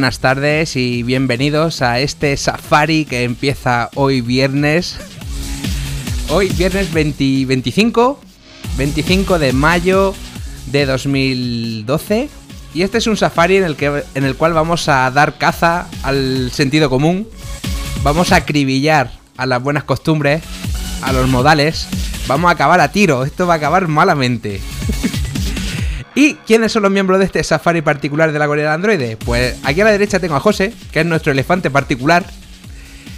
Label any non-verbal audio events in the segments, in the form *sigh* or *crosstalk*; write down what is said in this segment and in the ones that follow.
Buenas tardes y bienvenidos a este safari que empieza hoy viernes. Hoy viernes 20 25, 25 de mayo de 2012. Y este es un safari en el, que, en el cual vamos a dar caza al sentido común. Vamos a acribillar a las buenas costumbres, a los modales. Vamos a acabar a tiro. Esto va a acabar malamente. ¿Y quiénes son los miembros de este safari particular de la Corea del Androide? Pues aquí a la derecha tengo a José, que es nuestro elefante particular.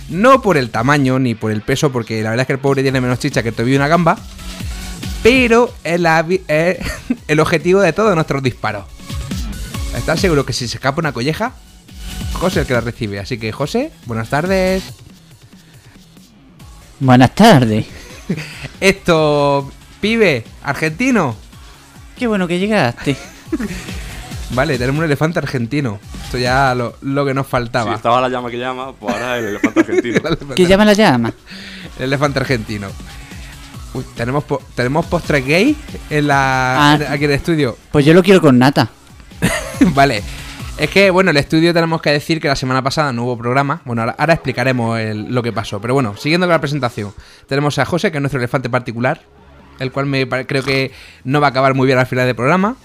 No por el tamaño ni por el peso, porque la verdad es que el pobre tiene menos chicha que todavía una gamba. Pero es, la- es *laughs* el objetivo de todos nuestros disparos. ¿Estás seguro que si se escapa una colleja? José es el que la recibe. Así que José, buenas tardes. Buenas tardes. *laughs* Esto, pibe, argentino. Qué bueno que llegaste. *laughs* Vale, tenemos un elefante argentino. Esto ya lo, lo que nos Si faltaba. estaba la llama que llama, pues ahora el elefante *laughs* argentino. El elefante- Que llama la llama. El elefante argentino. Uy, tenemos, po- tenemos postres gay en la, Ah. en- aquí en el estudio. Pues yo lo quiero con nata. *laughs* vale. Es que, bueno, el estudio tenemos que decir que la semana pasada no hubo programa. Bueno, ahora, ahora explicaremos el- lo que pasó. Pero bueno, siguiendo con la presentación. Tenemos a José, que es nuestro elefante particular. El cual me creo que no va a acabar muy bien al final del programa.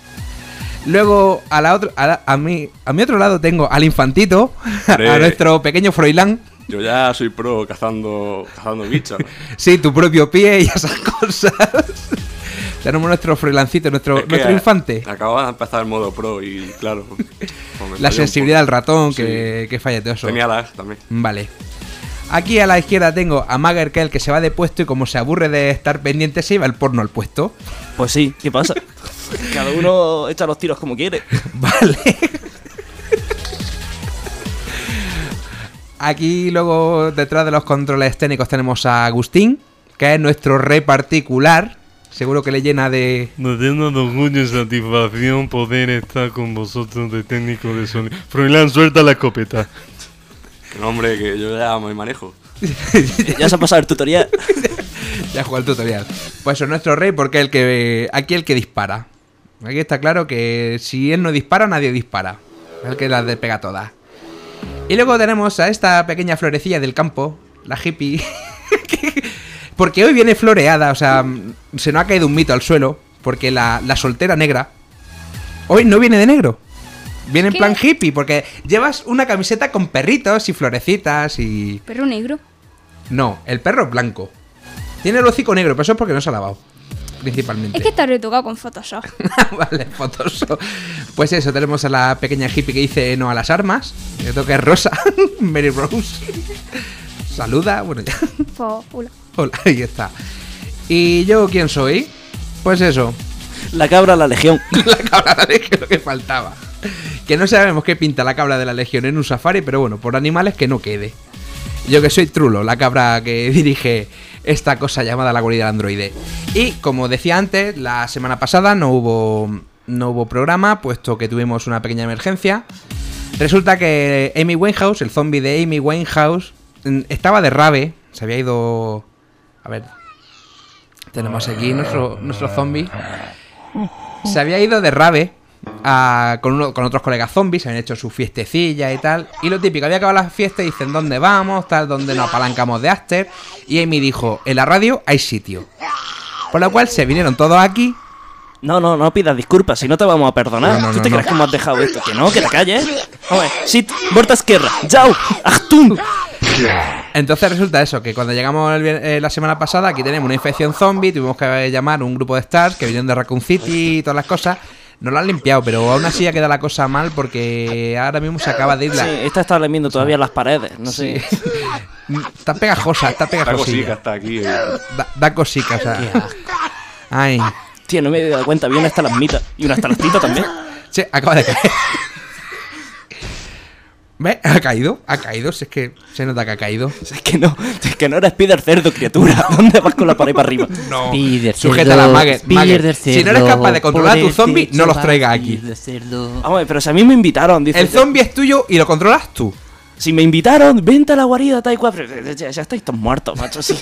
Luego, a, la otro, a, la- a, mi, a mi otro lado tengo al infantito, a nuestro pequeño Froilán. Yo ya soy pro cazando, cazando bichos. *laughs* Sí, tu propio pie y esas cosas. *laughs* Tenemos nuestro freelancito, nuestro, Es que nuestro infante. Acababa de empezar el modo pro y claro. *laughs* La sensibilidad del ratón, Sí. que, que falleteoso. poco. Tenía lag también. Vale. Aquí a la izquierda tengo a Magerkel que se va de puesto y como se aburre de estar pendiente se lleva el porno al puesto. Pues sí, ¿qué pasa? *laughs* Cada uno echa los tiros como quiere. *laughs* Vale. Aquí luego detrás de los controles técnicos tenemos a Agustín, que es nuestro rey particular. Seguro que le llena de... Nos llena de orgullo y satisfacción poder estar con vosotros de técnico de sonido. Froilán, suelta la escopeta. No, hombre, que yo ya me manejo. Ya se ha pasado el tutorial. *laughs* Ya jugó el tutorial. Pues es nuestro rey porque el que aquí el que dispara. Aquí está claro que si él no dispara, nadie dispara. Es el que las despega todas. Y luego tenemos a esta pequeña florecilla del campo, la hippie. *laughs* porque hoy viene floreada, o sea, se nos ha caído un mito al suelo. Porque la, la soltera negra hoy no viene de negro. Viene en plan hippie, porque llevas una camiseta con perritos y florecitas y... Perro negro. No, el perro es blanco. Tiene el hocico negro, pero eso es porque no se ha lavado. Principalmente. Es que está retocado con Photoshop. *laughs* vale, fotoso. Pues eso, tenemos a la pequeña hippie que dice no a las armas. Yo creo que es Rosa. *laughs* Mary Rose. Saluda. Bueno, ya. *laughs* Pues, hola. Hola, ahí está. ¿Y yo quién soy? Pues eso. La cabra, la legión. La cabra de la legión, lo que faltaba. Que no sabemos qué pinta la cabra de la legión en un safari, pero bueno, por animales que no quede. Yo que soy Trulo, la cabra que *laughs* dirige esta cosa llamada la guarida del androide. Y como decía antes, la semana pasada no hubo, no hubo programa, puesto que tuvimos una pequeña emergencia. Resulta que Amy Winehouse, el zombie de Amy Winehouse, mm, estaba de rave, se había ido... A ver... Tenemos aquí nuestro, nuestro zombie. Se había ido de rave a- con, uno- con otros colegas zombies, se habían hecho su fiestecilla y tal. Y lo típico, había acabado la fiesta y dicen, ¿dónde vamos? Tal, ¿dónde nos apalancamos de after? Y Amy dijo, en la radio hay sitio. Por lo cual se vinieron todos aquí. No, no, no pidas disculpas, si no te vamos a perdonar. No, no, ¿Tú te no. crees que hemos dejado esto? Que no, que te calles. A ver. sit, vuelta izquierda, Jau, Achtung. Entonces resulta eso, que cuando llegamos el eh, la semana pasada, aquí tenemos una infección zombie, tuvimos que llamar un grupo de stars que vinieron de Raccoon City y todas las cosas. Nos lo han limpiado, pero aún así ya queda la cosa mal porque ahora mismo se acaba de ir la... Sí, esta está lamiendo todavía las paredes, no sé. Mm, *laughs* Está pegajosa, está Está pegajosilla. cosica, está aquí. eh. Da, da cosica, o sea. Ay. Tío, no me he dado cuenta. Había una estalagmita y una estalactita también. Sí, acaba de caer. ¿Ves? *laughs* Ha caído, ha caído. Si es que se nota que ha caído. *laughs* Es que no, es que no eres Spider cerdo, criatura. *laughs* ¿Dónde vas con la pared para arriba? No. Spider Sujeta cerdo, la maggot. Spider maggot. Si no eres cerdo, capaz de controlar a tu por el zombie, techo no los traigas aquí. Spider cerdo. Vamos, pero si a mí me invitaron, dice. El zombie es tuyo y lo controlas tú. Si me invitaron, vente a la guarida, tal y cual. pero Ya, ya estáis todos muertos, macho. Sí.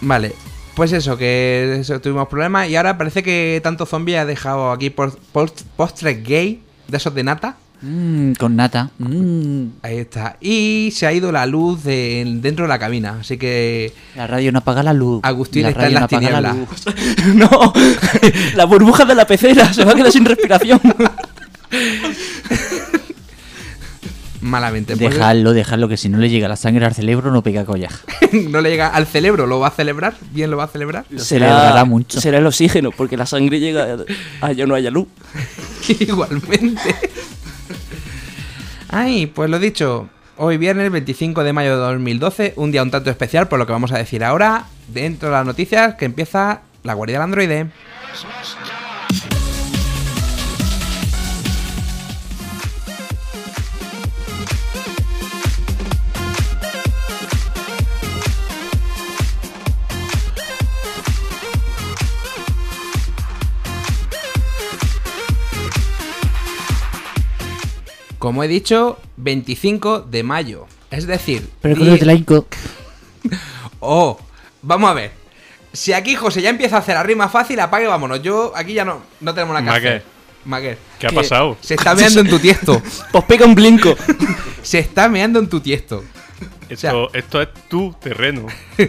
Vale. Pues eso, que eso, tuvimos problemas. Y ahora parece que tanto zombie ha dejado aquí post- post- postres gay de esos de nata. Mm, con nata. Mm. Ahí está. Y se ha ido la luz de- dentro de la cabina. Así que La radio no apaga la luz. Agustín La está en radio las no apaga la tinieblas. luz. *laughs* No, la burbuja de la pecera se va a quedar sin respiración. *laughs* malamente. Pues, Dejadlo, dejadlo, que si no le llega la sangre al cerebro no pega collas. *laughs* no le llega al cerebro. ¿Lo va a celebrar? ¿Bien lo va a celebrar? celebrará mucho. será el oxígeno, porque la sangre llega allá no haya luz. Igualmente. Ay, pues lo dicho. Hoy viernes 25 de mayo de 2012, un día un tanto especial por lo que vamos a decir ahora, dentro de las noticias, que empieza la guardia del androide. Como he dicho, 25 de mayo. Es decir, Pero con el laico. *laughs* Oh, vamos a ver. Si aquí José ya empieza a hacer la rima fácil, apague, vámonos. Yo aquí ya no, no tenemos la hacer. Maguer. ¿Qué ha pasado? Se está meando en tu tiesto. *laughs* Pues pega un blinco. *laughs* Se está meando en tu tiesto. Esto, esto es tu terreno. *laughs*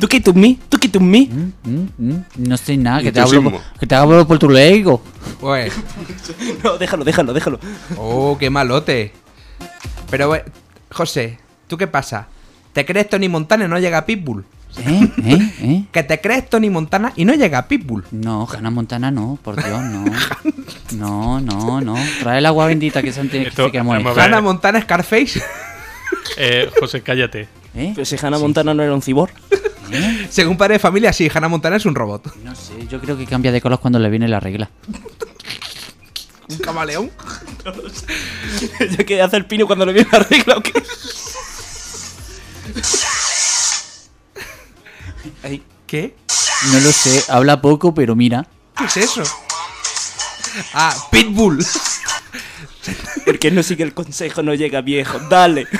Tú que tú mí, tú que tú mí. Mm, mm, mm. No sé nada, que te, hablo, que te hablo por tu lego. Pues, *laughs* No, déjalo, déjalo, déjalo. oh, qué malote. Pero, bueno, José, ¿tú qué pasa? ¿Te crees Tony Montana y no llega a Pitbull? ¿Eh? ¿Eh? ¿Eh? *laughs* Que te crees Tony Montana y no llega a Pitbull. No, Hannah Montana no, por Dios, no. No, no, no. Trae el agua bendita que se, ante- Esto- se queda muy vamos a ver. Hannah Montana Scarface. *laughs* Eh, José, cállate. ¿Eh? Pero si Hannah Montana no era un cibor. ¿Eh? *laughs* Según padre de familia, sí, Hannah Montana es un robot. No sé, yo creo que cambia de color cuando le viene la regla. *laughs* Un camaleón. ya que hace el pino cuando le viene la regla o qué. Ay, ¿Qué? No lo sé, habla poco, pero mira. ¿Qué es eso? Ah, Pitbull. *laughs* el que no sigue el consejo no llega viejo. Dale. *laughs*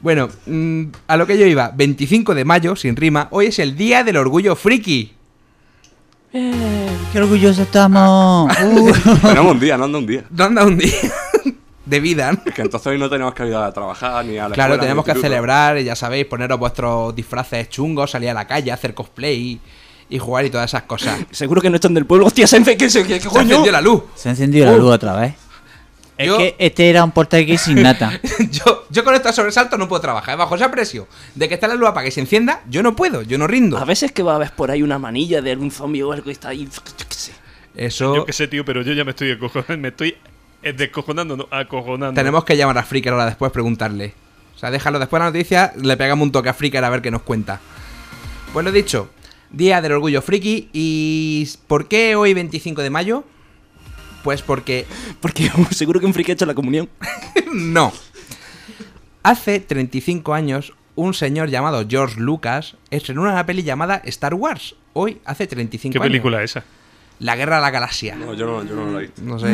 Bueno, mm, a lo que yo iba, 25 de mayo, sin rima, hoy es el día del orgullo friki. ¡Qué orgullosos estamos! *laughs* Uh. Tenemos un día, no anda un día. No anda un día de vida, ¿no? Que entonces hoy no tenemos que ir a trabajar ni a la Claro, escuela, tenemos que celebrar, ya sabéis, poneros vuestros disfraces chungos, salir a la calle, hacer cosplay y jugar y todas esas cosas. Seguro que no están del pueblo. Hostia, Senfe, ¿qué, qué, qué Se coño? encendió la luz. Se ha encendido la Uh. luz otra vez. Es Yo- que este era un portagués sin nata. *laughs* yo, yo con estos sobresaltos no puedo trabajar. Bajo esa presión de que está la luz para que se encienda, yo no puedo, yo no rindo. A veces que va a ver por ahí una manilla de algún zombie o algo y está ahí. Yo qué sé. Eso Yo qué sé, tío, pero yo ya me estoy acojonando. Me estoy eh, descojonando, no, acojonando. tenemos que llamar a Freaker ahora después, preguntarle. O sea, déjalo después de la noticia, le pegamos un toque a Freaker a ver qué nos cuenta. Pues lo dicho, Día del Orgullo Friki. ¿Y por qué hoy 25 de mayo? Pues porque *laughs* Porque *laughs* seguro que un friki ha hecho la comunión. *laughs* no. Hace 35 años, un señor llamado George Lucas estrenó una peli llamada Star Wars. Hoy, hace 35 ¿Qué años. película es esa? La Guerra de la Galaxia. No, yo no, yo no lo he visto. No sé.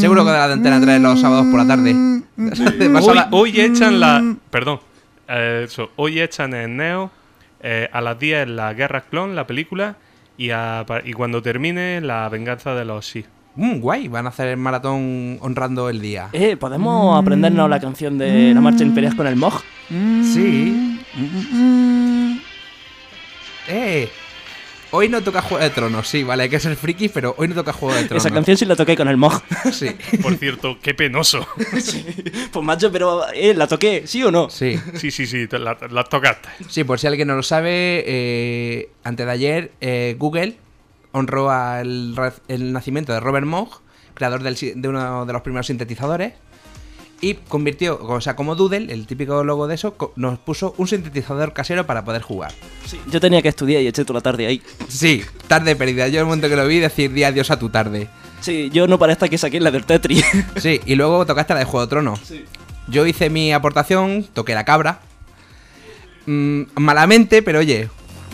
Seguro que de la de Antena 3 los sábados por la tarde. De Hoy, echan la. Perdón. eh, eso, hoy echan en Neo eh, a las 10 la Guerra Clon, la película. Y, a- y cuando termine, la venganza de los Sith. Mm, guay, van a hacer el maratón honrando el día. Eh, ¿podemos aprendernos la canción de la marcha imperial con el Moj? Sí. Eh. Hoy no toca Juego de Tronos, sí, vale, hay que ser friki, pero hoy no toca Juego de Tronos. Esa canción sí la toqué con el Moj. *laughs* Sí, Por cierto, qué penoso. *laughs* pues macho, pero eh, la toqué, ¿sí o no? sí. Sí, sí, sí, la tocaste. Sí, por si alguien no lo sabe, eh, antes de ayer eh, Google honró al el nacimiento de Robert Moog, creador del de uno de los primeros sintetizadores. y convirtió, o sea, como Doodle, el típico logo de eso, nos puso un sintetizador casero para poder jugar. Sí, yo tenía que estudiar y eché toda la tarde ahí. Sí, tarde perdida. Yo el momento que lo vi decir di adiós a tu tarde. Sí, yo no para esta que saqué la del Tetris. *laughs* Sí, y luego tocaste la de Juego de Tronos. Yo hice mi aportación, toqué la cabra. Mm, malamente, pero oye,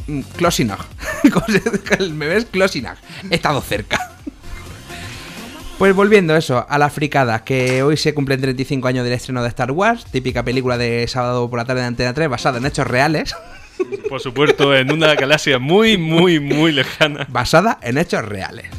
mm, close enough. ¿Me ves? Close enough. He estado cerca. Pues volviendo a eso, a las fricadas, que hoy se cumplen 35 años del estreno de Star Wars, típica película de sábado por la tarde de Antena 3 basada en hechos reales. Por supuesto, en una galaxia muy, muy, muy lejana. basada en hechos reales.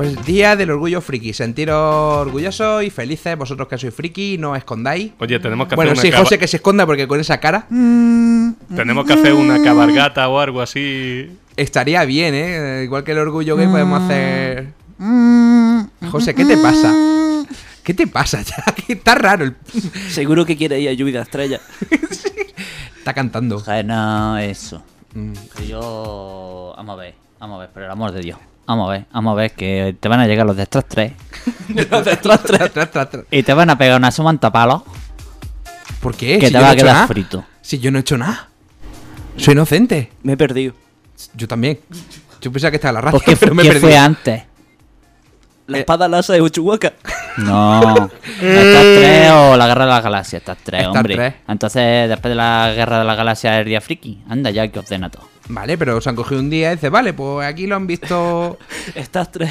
Pues día del orgullo friki, sentiros orgullosos y felices, vosotros que sois friki, no os escondáis. Oye, tenemos que Bueno, hacer sí, una caba- José que se esconda porque con esa cara tenemos que hacer una cabargata o algo así. estaría bien, ¿eh? Igual que el orgullo gay podemos hacer... José, ¿qué te pasa? ¿Qué te pasa *laughs* ya? Que está raro. el- Seguro que quiere ir a lluvia de estrella. *laughs* Está cantando. No, eso. Mm. Que yo. Vamos a ver, vamos a ver, por el amor de Dios. Vamos a ver, vamos a ver, que te van a llegar los de Stras 3 Tras, tras, tras, tras, tras. y te van a pegar una sumanta palo ¿Por qué? que Si te va no a he quedar nada. frito. Si yo no he hecho nada. Soy inocente. Me he perdido. Yo también. Yo pensaba que estaba en la Pues, *laughs* ¿qué, pero me he qué perdido. fue antes? La espada lasa de Uchuhuaca. No. *laughs* ¿Estas tres o la guerra de las galaxias? Estas tres, Estas hombre. tres. Entonces, después de la guerra de las galaxias, el día friki. Anda ya, que os den a todo. Vale, pero se han cogido un día y dice, vale, pues aquí lo han visto... *laughs* *laughs* Star Trek.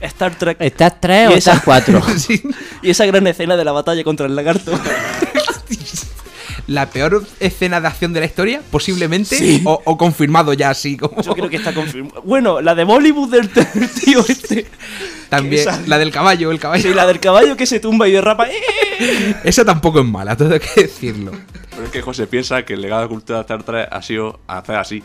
Star Trek. ¿Estas tres Y o esa- estas cuatro? Sí. Y esa gran escena de la batalla contra el lagarto. La peor escena de acción de la historia, posiblemente, Sí. o, o confirmado ya así como Yo creo que está confirmado. Bueno, la de Bollywood del *laughs* tío este. también esa- la del caballo, el caballo. Sí, la del caballo que se tumba y derrapa. ¡Eh! Esa tampoco es mala, todo hay que decirlo. Pero es que José piensa que el legado de cultura de Star Trek ha sido hacer así.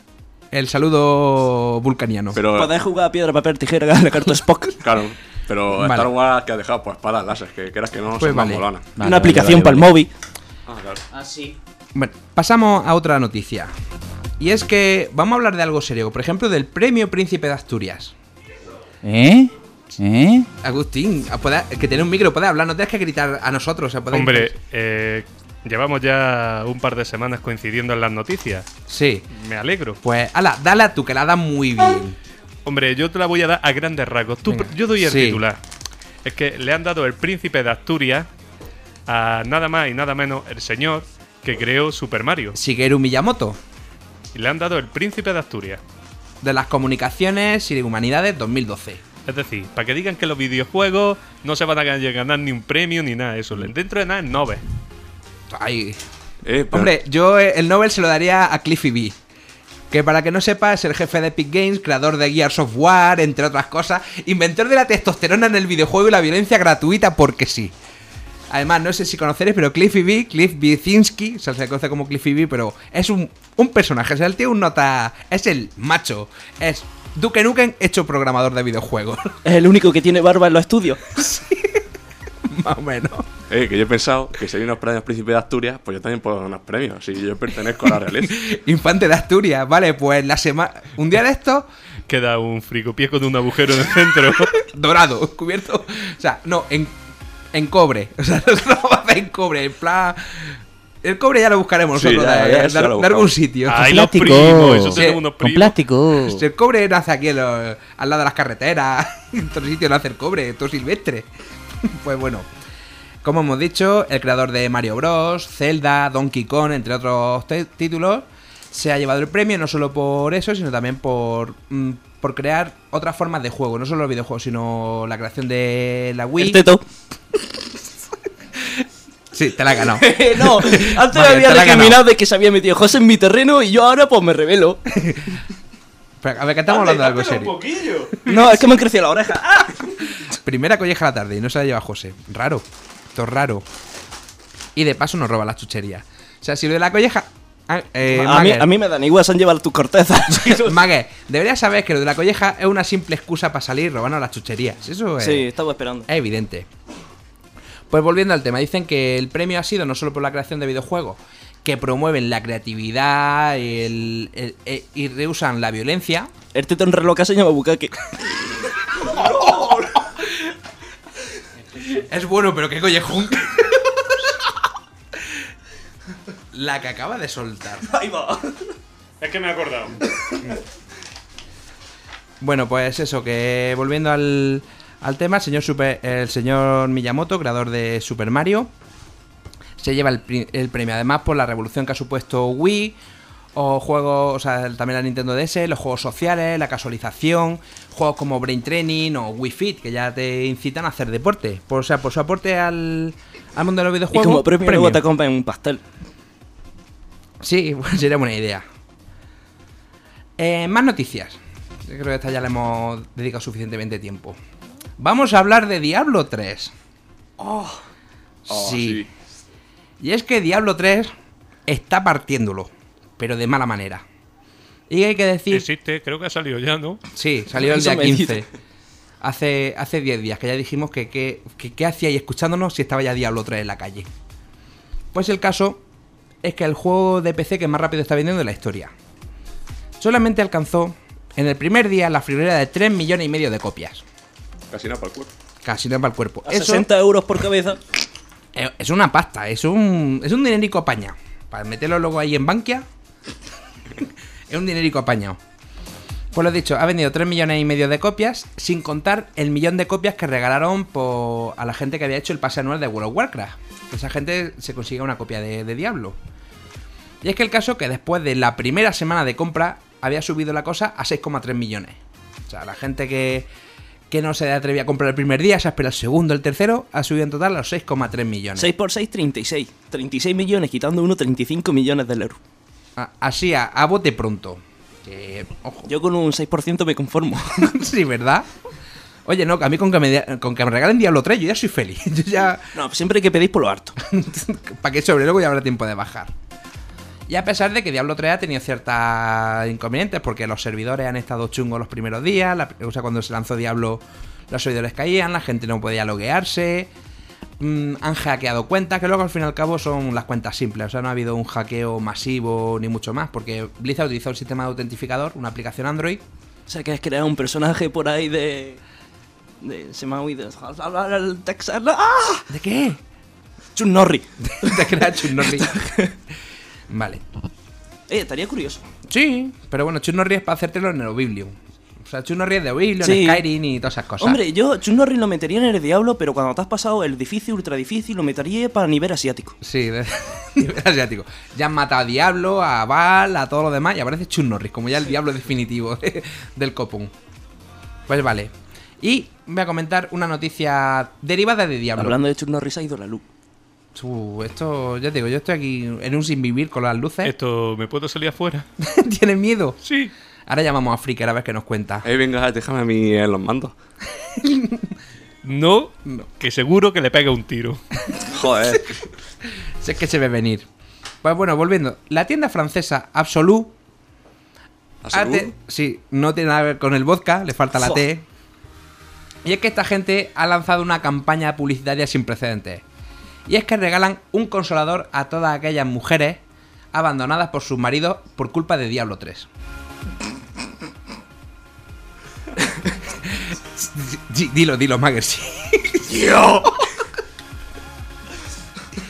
El saludo vulcaniano. Pero, Poder jugar a piedra, papel, tijera, *laughs* la carta Spock. claro, pero Vale. Star Wars que ha dejado pues espadas láser, que quieras que no Pues son más vale. Vale, Una aplicación vale, para el móvil. Ah, claro. Ah, sí. Bueno, pasamos a otra noticia. Y es que vamos a hablar de algo serio, por ejemplo, del premio Príncipe de Asturias. ¿Eh? ¿Eh? Agustín, puede- que tiene un micro, puede hablar, no tienes que gritar a nosotros. o sea, puede- Hombre, eh, llevamos ya un par de semanas coincidiendo en las noticias. Sí. Me alegro. Pues, ala, dale a tú, que la das muy bien. Hombre, yo te la voy a dar a grandes rasgos. Tú, yo doy el Sí. titular. Es que le han dado el príncipe de Asturias a nada más y nada menos el señor que creó Super Mario. Shigeru Miyamoto, Y le han dado el príncipe de Asturias. de las comunicaciones y de humanidades 2012. Es decir, para que digan que los videojuegos no se van a gan- ganar ni un premio ni nada de eso. Dentro de nada es Nobel. Ay. Eh, pero- Hombre, yo eh, el Nobel se lo daría a Cliffy B. Que para que no sepa, es el jefe de Epic Games, creador de Gears of War, entre otras cosas, inventor de la testosterona en el videojuego y la violencia gratuita porque sí. Además, no sé si conoceréis, pero Cliffy B, Cliff Bicinski, o sea, se le conoce como Cliffy B, pero es un, un personaje, o sea, el tío un nota, es el macho, es Duke Nukem hecho programador de videojuegos, *laughs* Es el único que tiene barba en los estudios. *laughs* más o menos. eh, que yo he pensado que si hay unos premios Príncipe de Asturias, pues yo también puedo ganar premios. Si yo pertenezco a la realeza. *laughs* Infante de Asturias, vale, pues la semana, un día de esto, Queda un fricopié con un agujero en el centro. dorado, cubierto. O sea, no, en, en cobre. *laughs* O sea, no lo vamos a hacer en cobre, en plan. El cobre ya lo buscaremos Sí, nosotros ya, ya, ya algún sitio. Ay, plástico. primos, eso Sí, Con plástico. *laughs* Si el cobre nace aquí en los- al lado de las carreteras, *laughs* en todos sitios nace el cobre, todo silvestre. Pues bueno, como hemos dicho, el creador de Mario Bros, Zelda, Donkey Kong, entre otros títulos, se ha llevado el premio no solo por eso, sino también por, mm, por crear otras formas de juego, no solo los videojuegos, sino la creación de la Wii. El teto. Sí, te la he ganado. *laughs* no, antes me había recriminado de que se había metido José en mi terreno y yo ahora pues me revelo. *laughs* Pero, a ver, que estamos hablando de algo serio. No, es que me han crecido la oreja. *laughs* ¡Ah! Primera colleja a la tarde y no se la lleva José. Raro. Esto es raro. Y de paso nos roba las chucherías. O sea, si lo de la colleja. Ah, eh, a, mí, Maguer, a mí me dan igual, se han llevado tus cortezas. *laughs* Maguer, deberías saber que lo de la colleja es una simple excusa para salir robando las chucherías. Eso es, sí, estaba esperando. es evidente. Pues volviendo al tema, dicen que el premio ha sido no solo por la creación de videojuegos, que promueven la creatividad y, el- el- e- y rehusan la violencia. El teto en reloj se llama Bukake. *laughs* Es bueno, pero qué collejón. La que acaba de soltar. *laughs* Ahí va. Es que me he acordado. Bueno, pues eso, que volviendo al, al tema, el señor, Super- el señor Miyamoto, creador de Super Mario, se lleva el, el premio además por la revolución que ha supuesto Wii, o juegos, o sea, también la Nintendo DS, los juegos sociales, la casualización, juegos como Brain Training o Wii Fit, que ya te incitan a hacer deporte. Por, o sea, por su aporte al, al mundo de los Y videojuegos. como premio, premio. luego te compran un pastel. Sí, *laughs* pues sería buena idea. Eh, más noticias. Yo creo que esta ya le hemos dedicado suficientemente tiempo. Vamos a hablar de Diablo 3. Oh, sí. Y es que Diablo 3 está partiéndolo, pero de mala manera. Y hay que decir... Existe, creo que ha salido ya, ¿no? Sí, salió el día me 15. dice. Hace, hace 10 días que ya dijimos que qué que, qué hacíais escuchándonos si estaba ya Diablo 3 en la calle. Pues el caso es que el juego de PC que más rápido está vendiendo de la historia. Solamente alcanzó en el primer día la friolera de 3 millones y medio de copias. Casi nada para el cuerpo. Casi no para el cuerpo. A Eso 60 euros por cabeza. es es una pasta, es un, es un dinerico apañado. Para meterlo luego ahí en Bankia, *laughs* es un dinerico apañado. Pues lo dicho, ha vendido 3 millones y medio de copias, sin contar el millón de copias que regalaron por- a la gente que había hecho el pase anual de World of Warcraft. Esa gente se consigue una copia de, de Diablo. Y es que el caso que después de la primera semana de compra había subido la cosa a 6,3 millones. O sea, la gente que, que no se atrevía a comprar el primer día, se ha esperado el segundo, el tercero, ha subido en total a los 6,3 millones. 6 por 6, 36. 36 millones, quitando uno, 35 millones de euros. A- Así, a, a bote pronto. Ojo. Yo con un 6% me conformo. *laughs* sí, ¿verdad? Oye, no, que a mí con que, me, con que me regalen Diablo 3 yo ya soy feliz. *laughs* Yo ya... no, siempre que pedís por lo harto. *laughs* para que sobre luego ya habrá tiempo de bajar. Y a pesar de que Diablo 3 ha tenido ciertas inconvenientes, porque los servidores han estado chungos los primeros días, la- o sea, cuando se lanzó Diablo, los servidores caían, la gente no podía loguearse, mm, han hackeado cuentas, que luego al fin y al cabo son las cuentas simples, o sea, no ha habido un hackeo masivo ni mucho más, porque Blizzard utilizó el sistema de autentificador, una aplicación Android, O sea, que has creado un personaje por ahí de. de se me ha oído. ¡Ah! ¿de qué? Chun Norri. *laughs* Te creas Chun Norri. *laughs* Vale. Eh, estaría curioso. Sí, pero bueno, Chun Norri es para hacértelo en el Oblivion. O sea, Chun Norri es de Oblivion, Sí. Skyrim y todas esas cosas. Hombre, yo Chun Norri lo metería en el Diablo, pero cuando te has pasado el difícil, ultra difícil, lo metería para nivel asiático. Sí, de *laughs* nivel asiático. Ya han matado a Diablo, a Val, a todo lo demás y aparece Chun Norris, como ya el Diablo definitivo del copón. Pues vale. Y voy a comentar una noticia derivada de Diablo. Hablando de Chun Norri, se ha ido la luz. Uh, esto, ya te digo, yo estoy aquí en un sin vivir con las luces. Esto, ¿me puedo salir afuera? *laughs* ¿Tienes miedo? Sí. Ahora llamamos a Freaker a ver qué nos cuenta. Eh, venga, déjame a mí en los mandos. *laughs* No, que seguro que le pega un tiro. *laughs* Joder. Sé que se ve venir. Pues bueno, volviendo. La tienda francesa Absolut. ¿A ha te- sí, no tiene nada que ver con el vodka, le falta la. T. Y es que esta gente ha lanzado una campaña publicitaria sin precedentes. Y es que regalan un consolador a todas aquellas mujeres abandonadas por sus maridos por culpa de Diablo 3. Sí, dilo, dilo, Magger, sí.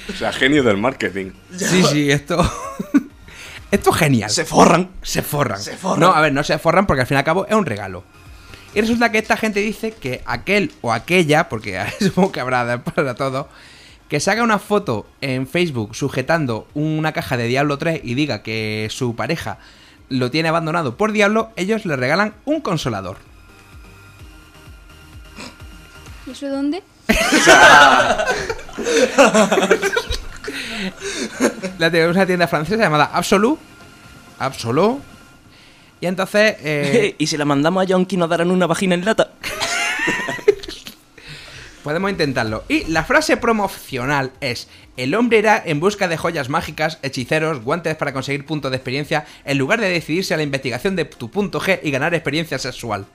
O sea, genio del marketing. Sí, sí, esto. esto es genial. Se forran. Se forran. Se forran. No, a ver, no se forran porque al fin y al cabo es un regalo. Y resulta que esta gente dice que aquel o aquella, porque *laughs* supongo que habrá para todo, que se haga una foto en Facebook sujetando una caja de Diablo 3 y diga que su pareja lo tiene abandonado por Diablo, ellos le regalan un consolador. ¿Y eso dónde? *laughs* La tenemos una tienda francesa llamada Absolut. Absolut. Y entonces... eh, *laughs* y si la mandamos a Yonki nos darán una vagina en lata. *laughs* Podemos intentarlo. Y la frase promocional es: El hombre irá en busca de joyas mágicas, hechiceros, guantes para conseguir puntos de experiencia, en lugar de decidirse a la investigación de tu punto G y ganar experiencia sexual.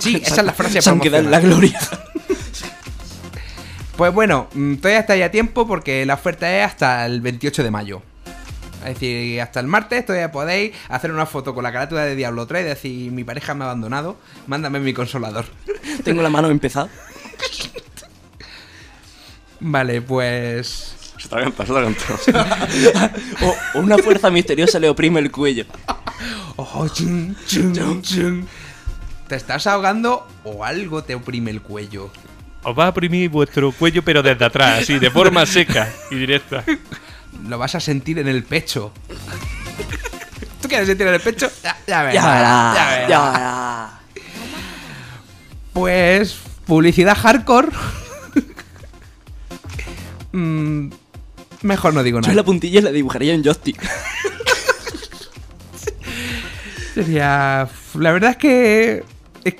Sí, *laughs* esa es la frase Se han quedado en la gloria. Pues bueno, mm, todavía está ya a tiempo porque la oferta es hasta el 28 de mayo. Es decir, hasta el martes todavía podéis hacer una foto con la carátula de Diablo 3 y decir, mi pareja me ha abandonado, mándame mi consolador. *laughs* Tengo la mano empezada. Vale, pues... Se cantado, se cantado. O, *laughs* o una fuerza misteriosa le oprime el cuello. *laughs* Oh, chun, chun, chun. ¿Te estás ahogando o algo te oprime el cuello? Os va a oprimir vuestro cuello, pero desde atrás, así, de forma seca y directa. Lo vas a sentir en el pecho. *laughs* ¿Tú quieres sentir en el pecho? Ya, ya verás, Ya verás, ya verás. ya verás. Pues publicidad hardcore. Mm, mejor no digo Yo nada. la puntilla la dibujaría en joystick. *laughs* Sería. La verdad es que. Es,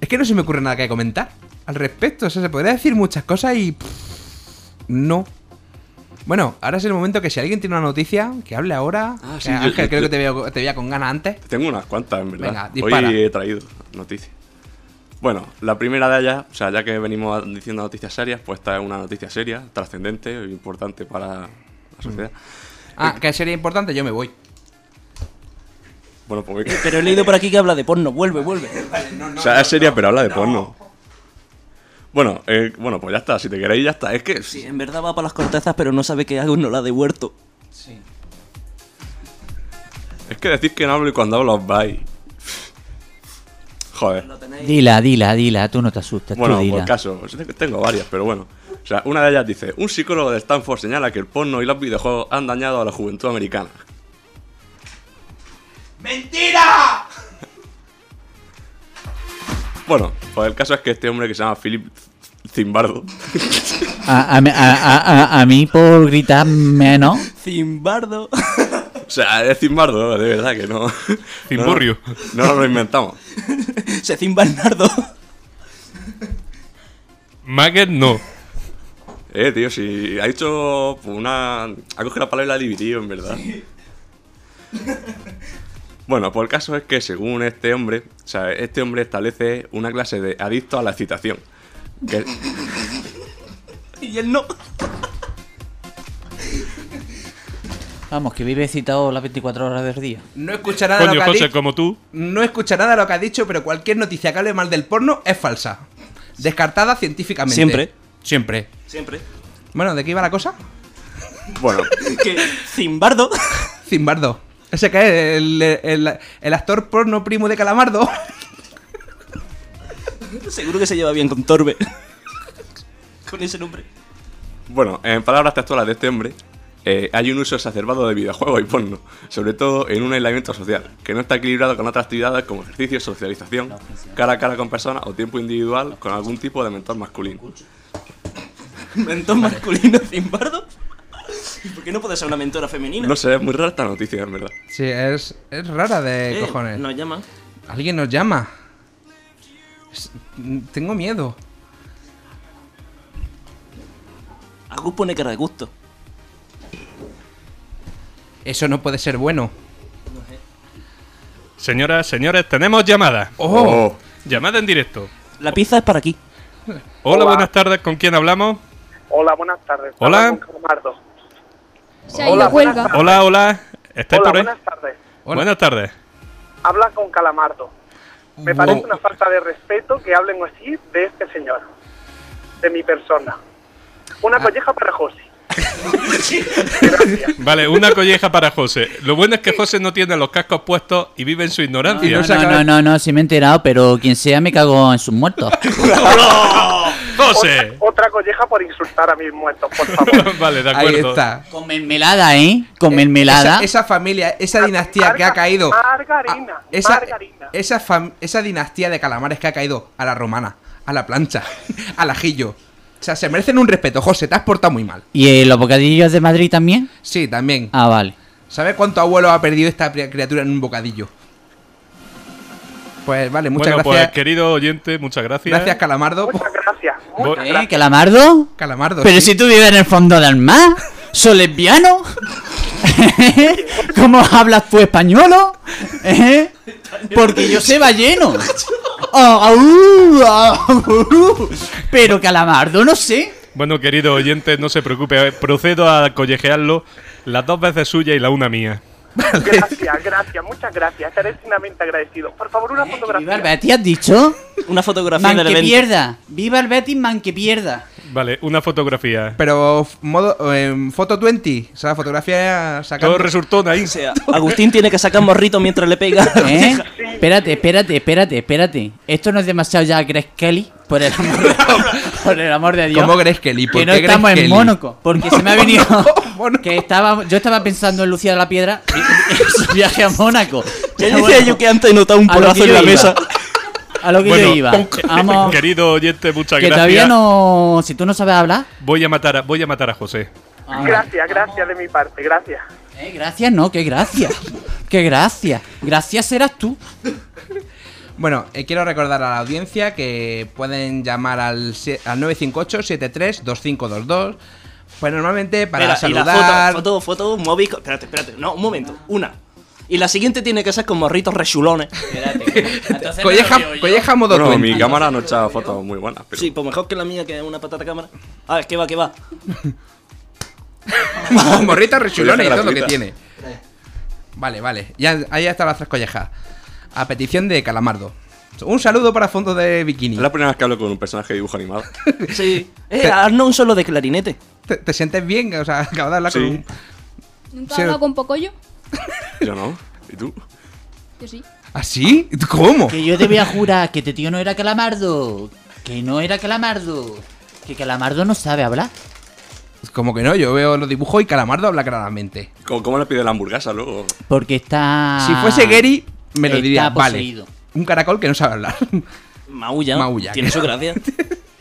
es que no se me ocurre nada que comentar al respecto. O sea, se podría decir muchas cosas y. pff, no. Bueno, ahora es el momento que si alguien tiene una noticia, que hable ahora. Ah, Que sí, yo- Ángel, yo- creo que te veía, te veía con ganas antes. Tengo unas cuantas, en verdad. Venga, dispara. Hoy he traído noticias. Bueno, la primera de ellas, o sea, ya que venimos diciendo noticias serias, pues esta es una noticia seria, trascendente, e importante para la sociedad. Ah, que sería importante, yo me voy. Bueno, pues voy- Pero he leído por aquí que habla de porno. Vuelve, vuelve. *laughs* o sea, es seria, pero habla de porno. Bueno, eh, bueno, pues ya está, si te queréis ya está. Es que Sí, en verdad va para las cortezas, pero no sabe qué hago, no la de huerto. es que decir que no hablo y cuando hablo os vais. Joder. Dila, dila, dila, tú no te asustes, Bueno, tú por dila. caso, tengo varias, pero bueno. O sea, una de ellas dice, un psicólogo de Stanford señala que el porno y los videojuegos han dañado a la juventud americana. ¡Mentira! Bueno, pues el caso es que este hombre que se llama Philip Zimbardo, A, a, mí- a, a- a- a mí por gritar menos. Zimbardo. o sea, es Zimbardo, de verdad que no. Zimburrio. No, no, no lo inventamos. Se zimba el nardo. Maggot no. Eh, tío, si ha pues, una. Ha cogido la palabra y la ha dividido, en verdad. Bueno, pues el caso es que según este hombre, o sea, este hombre establece una clase de adicto a la excitación. Que, *laughs* Y él no. Vamos, que vive citado las 24 horas del día. No escucha nada de lo que ha dicho. como tú. No escucha nada de lo que ha dicho, pero cualquier noticia que hable mal del porno es falsa. Descartada científicamente. Siempre. Siempre. Siempre. Bueno, ¿de qué iba la cosa? bueno, *laughs* Que Zimbardo. Zimbardo. Ese que es el, el- el actor porno primo de Calamardo. *laughs* Seguro que se lleva bien con Torbe. *laughs* Con ese nombre. bueno, en palabras textuales de este hombre, eh, hay un uso exacerbado de videojuegos y porno, sobre todo en un aislamiento social, que no está equilibrado con otras actividades como ejercicio, socialización, cara a cara con personas o tiempo individual con algún tipo de mentor masculino. *laughs* Mentor masculino Zimbardo. *laughs* ¿Y por qué no puede ser una mentora femenina? No sé, es muy rara esta noticia, en verdad. Sí, es, es rara de Eh, cojones. Nos llama. Alguien nos llama. Es- Tengo miedo. Agus pone cara de gusto. Eso no puede ser bueno. Señoras, señores, tenemos llamada. ¡Oh! Llamada en directo. La pizza es para aquí. Hola, Hola. buenas tardes. ¿Con quién hablamos? Hola, buenas tardes. Hola. Habla con Calamardo. Se ha ido Hola, huelga. Hola, hola. ¿Estáis Hola, por ahí? buenas tardes. Hola. Buenas tardes. Habla con Calamardo. Me Wow. parece una falta de respeto que hablen así de este señor. De mi persona. Una colleja para José. *laughs* Vale, una colleja para José. Lo bueno es que José no tiene los cascos puestos y vive en su ignorancia. no No, se no, no, no, no, sí me he enterado, pero quien sea me cago en sus muertos. *laughs* *laughs* ¡José! Otra, otra colleja por insultar a mis muertos, por favor. *laughs* vale, de Ahí acuerdo. está. Con mermelada, ¿eh? Con mermelada. Esa, esa familia, esa dinastía que ha caído. Margarina, a- esa, margarina. Esa, fam- esa dinastía de calamares que ha caído a la romana, a la plancha, *laughs* al ajillo. O sea, se merecen un respeto. José, te has portado muy mal. ¿Y eh, los bocadillos de Madrid también? Sí, también. Ah, vale. ¿Sabes cuánto abuelo ha perdido esta criatura en un bocadillo? Pues vale, muchas bueno, gracias. pues querido oyente, muchas gracias. Gracias, Calamardo. Muchas gracias. Muchas ¿Eh? gracias. ¿Calamardo? Calamardo. Pero sí. si tú vives en el fondo del mar, ¿sos lesbiano? *laughs* ¿Cómo hablas tú españolo? ¿Eh? Porque yo sé balleno. *laughs* Au. Pero calamardo no sé. Bueno, querido oyente, no se preocupe. Procedo a collejearlo las dos veces suya y la una mía. Gracias, gracias, muchas gracias. Estaré eternamente agradecido. Por favor, una ¿Viva el fotografía. Betis, has dicho? Una fotografía Man del que evento. pierda. Viva el Betis, man que pierda. Vale, una fotografía. Pero modo en foto 20, o sea, fotografía sacando. Todo resultón ahí. O sea, Agustín tiene que sacar morrito mientras le pega. *laughs* ¿Eh? Espérate, espérate, espérate, espérate. Esto no es demasiado ya Grace Kelly, por el amor de, por el amor de Dios. ¿Cómo Grace Kelly? ¿Por Que no estamos en? Mónaco. Porque se me ha venido. *laughs* Mónaco. que estaba, yo estaba pensando en Lucía de la Piedra y, y su viaje a Mónaco. Pero decía bueno, yo que antes he notado un a lo porrazo que en yo la iba. mesa. A lo que Bueno, yo iba. Vamos. *laughs* Querido oyente, muchas Que gracias. todavía no. Si tú no sabes hablar. Voy a matar a, voy a matar a José. ah, Gracias, gracias de mi parte, gracias. eh, gracias, no, que gracias. Que gracias. Gracias serás tú. Bueno, eh, quiero recordar a la audiencia que pueden llamar al, al 958-73-2522. Pues normalmente para Espera, y la saludar. foto, foto, foto, móvil. Espérate, espérate. No, un momento. Una. Y la siguiente tiene que ser con morritos rechulones. Espérate. *laughs* Colleja, colleja modo Bueno, 20. mi cámara no echa fotos muy buenas, pero... Sí, pues mejor que la mía, que es una patata cámara. Ah, es que va, que va. *laughs* Morritas rechulones y todo lo que tiene. Vale, vale. Ya, ahí ya están las tres collejas. A petición de Calamardo. Un saludo para fondo de bikini. Es la primera vez que hablo con un personaje de dibujo animado. *laughs* Sí. Eh, haznos un solo de clarinete. ¿Te, te sientes bien? O sea, *laughs* acabas de hablar con Sí. un. ¿Nunca Sí. has hablado con Pocoyo? *laughs* Yo no. ¿Y tú? Yo sí. ¿Así? ¿Cómo? Que yo te voy a jurar que este tío no era Calamardo. Que no era Calamardo. Que Calamardo no sabe hablar. Como que no, yo veo los dibujos y Calamardo habla claramente. ¿Cómo, cómo le pide la hamburguesa luego? Porque está. Si fuese Gary, me lo está diría. Vale. Un caracol que no sabe hablar. Maulla. Maulla, Tiene su gracia.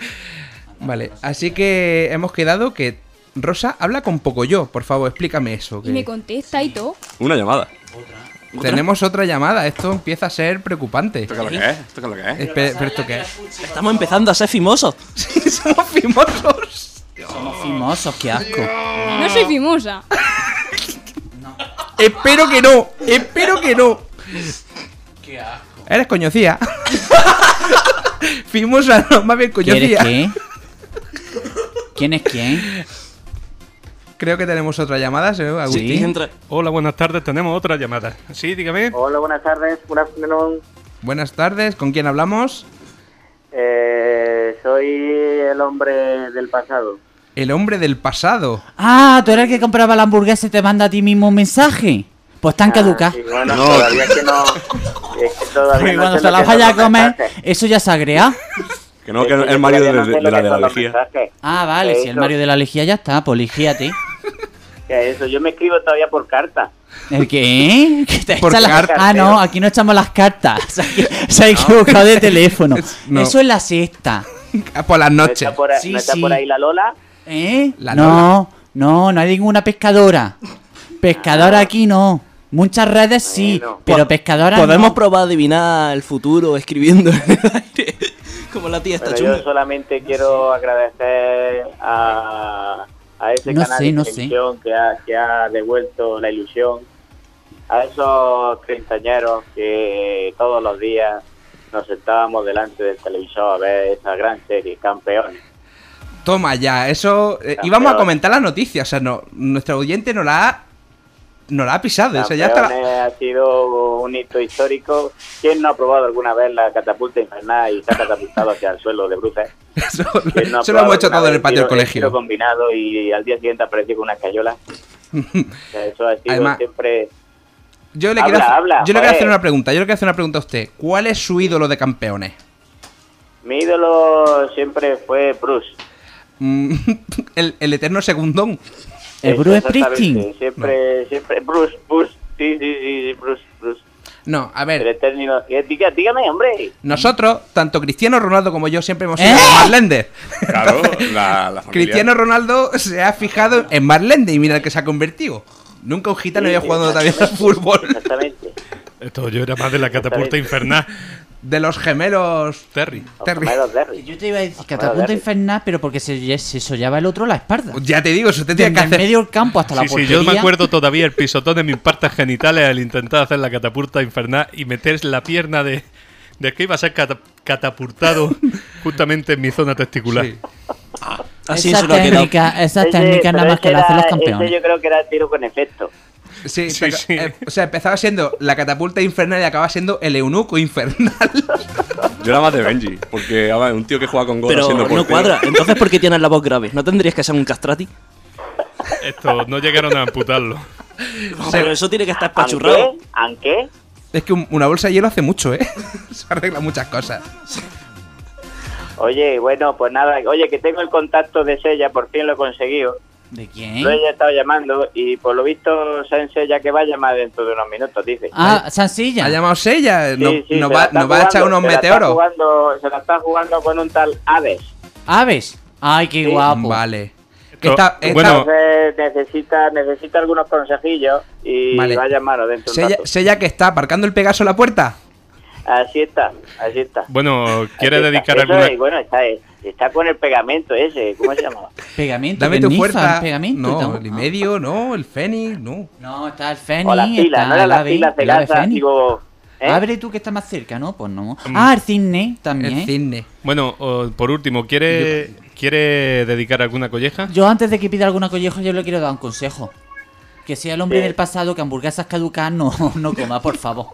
*laughs* vale, así que hemos quedado que Rosa habla con Pocoyo. Por favor, explícame eso. Y me contesta y todo. Una llamada. Tenemos otra llamada. Esto empieza a ser preocupante. ¿Esto qué es lo que es? ¿Esto qué es lo que es? Pero esto qué es? Estamos empezando a ser fimosos. *laughs* Somos fimosos. Somos fimosos, qué asco. No soy fimosa. *laughs* Espero que no. Espero que no. Eres coñocía. *laughs* Fimosa, no, más bien ¿Quieres coñocía. ¿Quién es quién? Creo que tenemos otra llamada, señor Agustín. Sí. Entra- Hola, buenas tardes. Tenemos otra llamada. Sí, dígame. Hola, buenas tardes. Good afternoon. Buenas tardes, ¿con quién hablamos? Eh, soy el hombre del pasado. El hombre del pasado. Ah, tú eres el que compraba la hamburguesa y te manda a ti mismo un mensaje. Pues están caducas. Ah, sí, bueno, todavía que no. Es que todavía no cuando sé te lo la que son vayas a comer, eso ya se agrega. Que no, Es que que el Mario de, todavía no sé de lo la de la lejía. Ah, vale, si el Eso. Mario de la lejía ya está, pues ligíate. *laughs* Que eso, yo me escribo todavía por carta. ¿El qué? *laughs* ¿Que te Por la- carta. Ah, no, aquí no echamos las cartas. *laughs* Se ha, se ha equivocado de teléfono. Es- no. Eso es la sexta. Por las ¿No noches. está por, ahí- Sí, no está sí. por ahí la Lola? ¿Eh? La no, no, no hay ninguna pescadora. Pescadora aquí no. Muchas redes sí, Bueno. pero pescadora Podemos no. probar a adivinar el futuro escribiendo en el aire. *laughs* Como la tía está Pero yo solamente quiero agradecer a, a ese No canal sé, de televisión que, ha, que ha devuelto la ilusión. A esos treintañeros que todos los días nos sentábamos delante del televisor a ver esa gran serie, Campeones. Toma ya, eso. eh, íbamos a comentar la noticia, o sea, no, nuestro oyente no la ha. No la ha pisado, o sea, ya está. la- Campeones ha sido un hito histórico. ¿Quién no ha probado alguna vez la catapulta infernal y se ha catapultado hacia el suelo de bruces? *laughs* Eso, ¿Quién no eso lo hemos hecho todo en el patio del tiro colegio. combinado y al día siguiente apareció con una. O sea, *laughs* eso ha sido Además- siempre... Yo le Habla, quiero, hacer- habla, yo le quiero hacer una pregunta. Yo le quiero hacer una pregunta a usted. ¿Cuál es su ídolo de campeones? Mi ídolo siempre fue Bruce. Mm, *laughs* el, el eterno segundón. El Eso, Bruce. Springsteen. Siempre, siempre... Bruce, Bruce. Sí, sí, sí, sí, Bruce, Bruce. No, a ver. eterno... Diga- Dígame, hombre. Nosotros, tanto Cristiano Ronaldo como yo, siempre hemos ¿Eh? sido de Marlender. Claro, la, la familia. Cristiano Ronaldo se ha fijado en Marlende y mira el que se ha convertido. Nunca un gitano había jugado todavía al fútbol. Exactamente. Esto yo era más de la catapulta infernal. De los gemelos Terry. Terry. Los Derry. Yo te iba a decir catapulta infernal, pero porque se, se sollaba el otro la espalda. Ya te digo, eso te tiene Desde que hacer. medio del campo hasta la Sí, sí, portería. yo me acuerdo todavía el pisotón de mis partes genitales al intentar hacer la catapulta infernal y meter la pierna de, de que iba a ser cata- catapultado justamente en mi zona testicular. Sí. Así esa técnica, esa Ese- técnica nada pero más que ese la hacen los campeones. Ese yo creo que era el tiro con efecto. Sí, Sí, pero, sí. eh, o sea, empezaba siendo la catapulta infernal y acaba siendo el eunuco infernal. *laughs* Yo era más de Benji, porque ver, un tío que juega con Goro Pero siendo no cuadra. *laughs* Entonces, ¿por qué tienes la voz grave? ¿No tendrías que ser un castrati? Esto no llegaron a amputarlo. Pero eso tiene que estar pachurrado. ¿Aunque? ¿Aunque? es que un- una bolsa de hielo hace mucho, ¿eh? *laughs* Se arregla muchas cosas. Oye, bueno, pues nada. Oye, que tengo el contacto de Sella, por fin lo he conseguido. ¿De quién? Lo he estado llamando y por lo visto San Sella que va a llamar dentro de unos minutos, dice. Ah, Sansilla. Ha llamado Sella, Sí, no- sí, nos se va, nos va a echar unos se la está meteoros. jugando- se la está jugando con un tal Hades. Aves. Ay, qué Sí. guapo. Vale. Esta- esta- bueno, Entonces necesita, necesita algunos consejillos y Vale. va a llamarnos dentro de un Sella, rato. Sella que está aparcando el Pegaso en la puerta. Así está, así está. Bueno, ¿quiere Así está. dedicar Eso alguna...? es, bueno, está, está con el pegamento ese, ¿cómo se llama? Pegamento. Dame tu fuerza. Pegamento. y No, el y medio, no, el Fénix, no. No, está el Fénix. O la fila, está no era el la ave, fila el ave cegaza, Fénix. digo... ¿eh? Abre tú que está más cerca, ¿no? Pues no. Ah, el cisne también. El cisne. Bueno, por último, ¿quiere, ¿quiere dedicar alguna colleja? Yo antes de que pida alguna colleja, yo le quiero dar un consejo. Que sea el hombre Sí. del pasado que hamburguesas caducadas no, *laughs* no coma, por favor.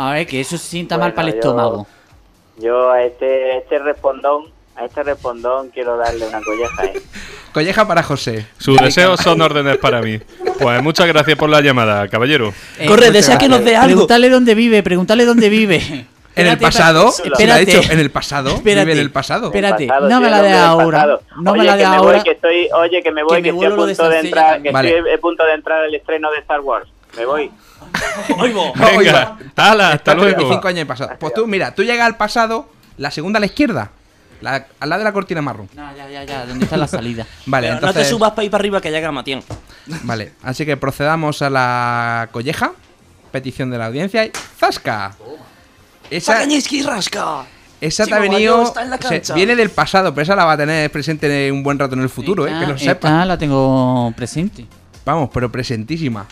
A ver, que eso se sienta mal Bueno, para el yo- estómago. Yo a este, este respondón, a este respondón quiero darle una colleja, ¿eh? *laughs* Colleja para José. Sus deseos son órdenes para mí. Pues muchas gracias por la llamada, caballero. Eh, Corre, desea que nos dé algo. Pregúntale dónde vive, pregúntale dónde vive. En el *laughs* pasado, espérate. se lo ha dicho, en el pasado, Espérate. vive en el pasado. Espérate, Pasado, no me la del ahora. No me la que me ahora. Voy, que estoy, oye, que me voy, Que que, me estoy a de punto de Sansella entrar, que también. estoy a punto de entrar al estreno de Star Wars. Me voy. Venga, tala, hasta Está luego. 35 años en pasado. Pues tú, mira, tú llegas al pasado, la segunda a la izquierda, la- al lado de la cortina marrón. No, ya, ya, ya. ¿Dónde está la salida? *laughs* Vale, Pero entonces. no te subas para ir para arriba que llega Matián. Vale, así que procedamos a la colleja. Petición de la audiencia y ¡Zasca! Esa, ¡Sacañiski rasca! esa te ha venido. Viene del pasado, pero esa la va a tener presente un buen rato en el futuro, eh, que lo esta sepa. la tengo presente. Vamos, pero presentísima.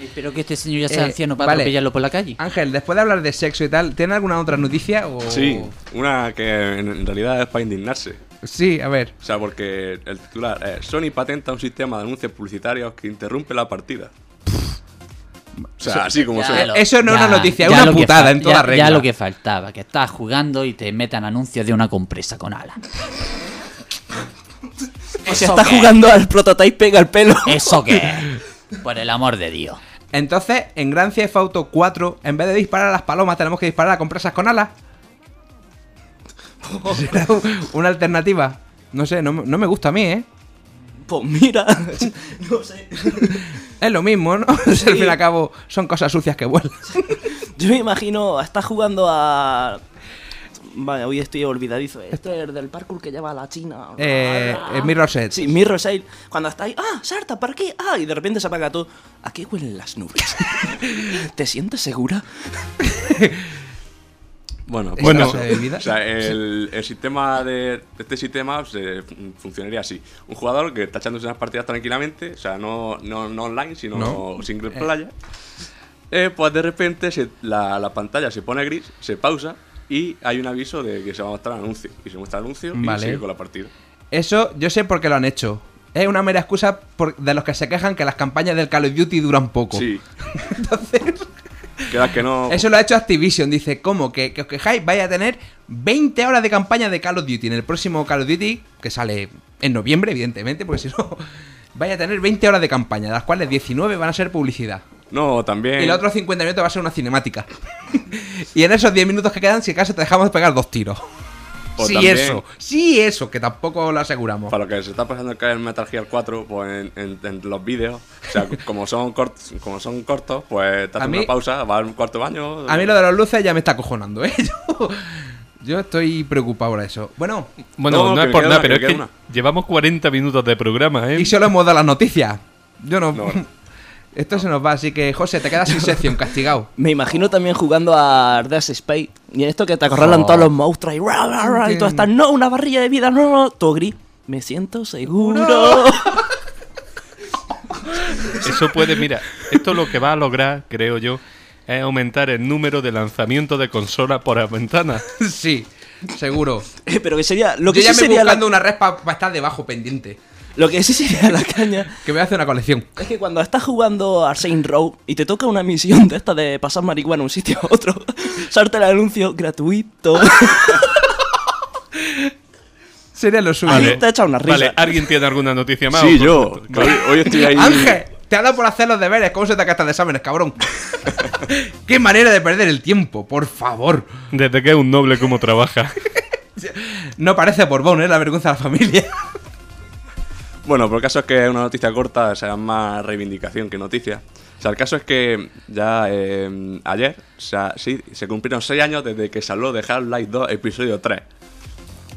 Espero que este señor ya sea Eh, anciano para vale. atropellarlo por la calle. Ángel, después de hablar de sexo y tal, ¿tiene alguna otra noticia? O... Sí, una que en, realidad es para indignarse. Sí, a ver. O sea, porque el titular es Sony patenta un sistema de anuncios publicitarios que interrumpe la partida. O sea, así como suena. lo- Eso no es una noticia, es una putada en toda ya- regla. Ya lo que faltaba, que estás jugando y te metan anuncios de una compresa con alas. *laughs* O sea, está jugando al prototype pega el pelo. ¿Eso qué? *laughs* Por el amor de Dios. Entonces, en Grand Theft Auto 4, en vez de disparar a las palomas, tenemos que disparar a compresas con alas. ¿Será *laughs* u- una alternativa? No sé, no, me- no me gusta a mí, ¿eh? Pues mira, *laughs* no sé. Es lo mismo, ¿no? *laughs* Al fin y al cabo, son cosas sucias que vuelan. Yo me imagino, está jugando a. Vaya, hoy estoy olvidadizo. Este es el del parkour que lleva a la China. Eh, eh, Mirror's Edge. Sí, Mirror Sail. Cuando está ahí, ah, Sarta, ¿para qué? Ah, y de repente se apaga todo. ¿A qué huelen las nubes? *laughs* ¿Te sientes segura? *laughs* Bueno, ¿Esa Bueno. O sea, el, el sistema de este sistema se funcionaría así. Un jugador que está echándose unas partidas tranquilamente, o sea, no, no, no online, sino No. single player. eh, pues de repente se- la, la pantalla se pone gris, se pausa y hay un aviso de que se va a mostrar anuncio. Y se muestra el anuncio Vale. y sigue con la partida. Eso yo sé por qué lo han hecho. Es una mera excusa por- de los que se quejan que las campañas del Call of Duty duran poco. Sí. *laughs* Entonces, Queda que no. eso lo ha hecho Activision. Dice, ¿cómo? Que, que os quejáis, vais a tener 20 horas de campaña de Call of Duty. En el próximo Call of Duty, que sale en noviembre, evidentemente, porque si no, *laughs* vais a tener 20 horas de campaña, de las cuales 19 van a ser publicidad. No, también. Y los otros 50 minutos va a ser una cinemática. *laughs* y en esos 10 minutos que quedan, si acaso te dejamos pegar dos tiros. O sí, también- eso. Sí, eso, que tampoco lo aseguramos. Para lo que se está pasando acá en Metal Gear 4, pues en, en- en los vídeos, o sea, *laughs* como son cortos, como son cortos, pues te A haces mí- una pausa, va un cuarto de baño. A mí lo de las luces ya me está acojonando, *laughs* ¿eh? Yo, yo estoy preocupado por eso. Bueno, Bueno, No, no, que es por nada, una, pero que es que llevamos 40 minutos de programa, ¿eh? y solo hemos dado las noticias. Yo no... No. Esto se nos va, así que, José, te quedas sin sección, castigado. *laughs* Me imagino también jugando a Death Space. Y en esto que te acorralan Oh. todos los monstruos y, ra, ra, ra, y tú estás, no, una barrilla de vida, no, no, todo gris. Me siento seguro. *laughs* Eso puede, mira, esto lo que va a lograr, creo yo, es aumentar el número de lanzamientos de consolas por ventana. sí. Seguro. *laughs* Eh, Pero que sería. Lo que Yo ya sí me sería la, buscando una red para estar debajo pendiente. Lo que sí sería la caña. *laughs* Que voy a hacer una colección. Es que cuando estás jugando a Saint Row y te toca una misión de esta de pasar marihuana de un sitio a otro, *laughs* salte el anuncio gratuito. *laughs* Sería lo suyo. Ahí te echa una risa. Vale, ¿alguien tiene alguna noticia más? Sí, o- yo. Hoy, hoy estoy ahí. Ángel, te ha dado por hacer los deberes. ¿Cómo se te acata de exámenes, cabrón? Qué manera de perder el tiempo, por favor. Desde que es un noble como trabaja. No parece Borbón, es la vergüenza de la familia. Bueno, pero el caso es que es una noticia corta, o sea, más reivindicación que noticia. O sea, el caso es que ya eh, ayer, o sea, sí, se cumplieron 6 años desde que salió de Half-Life 2 episodio 3.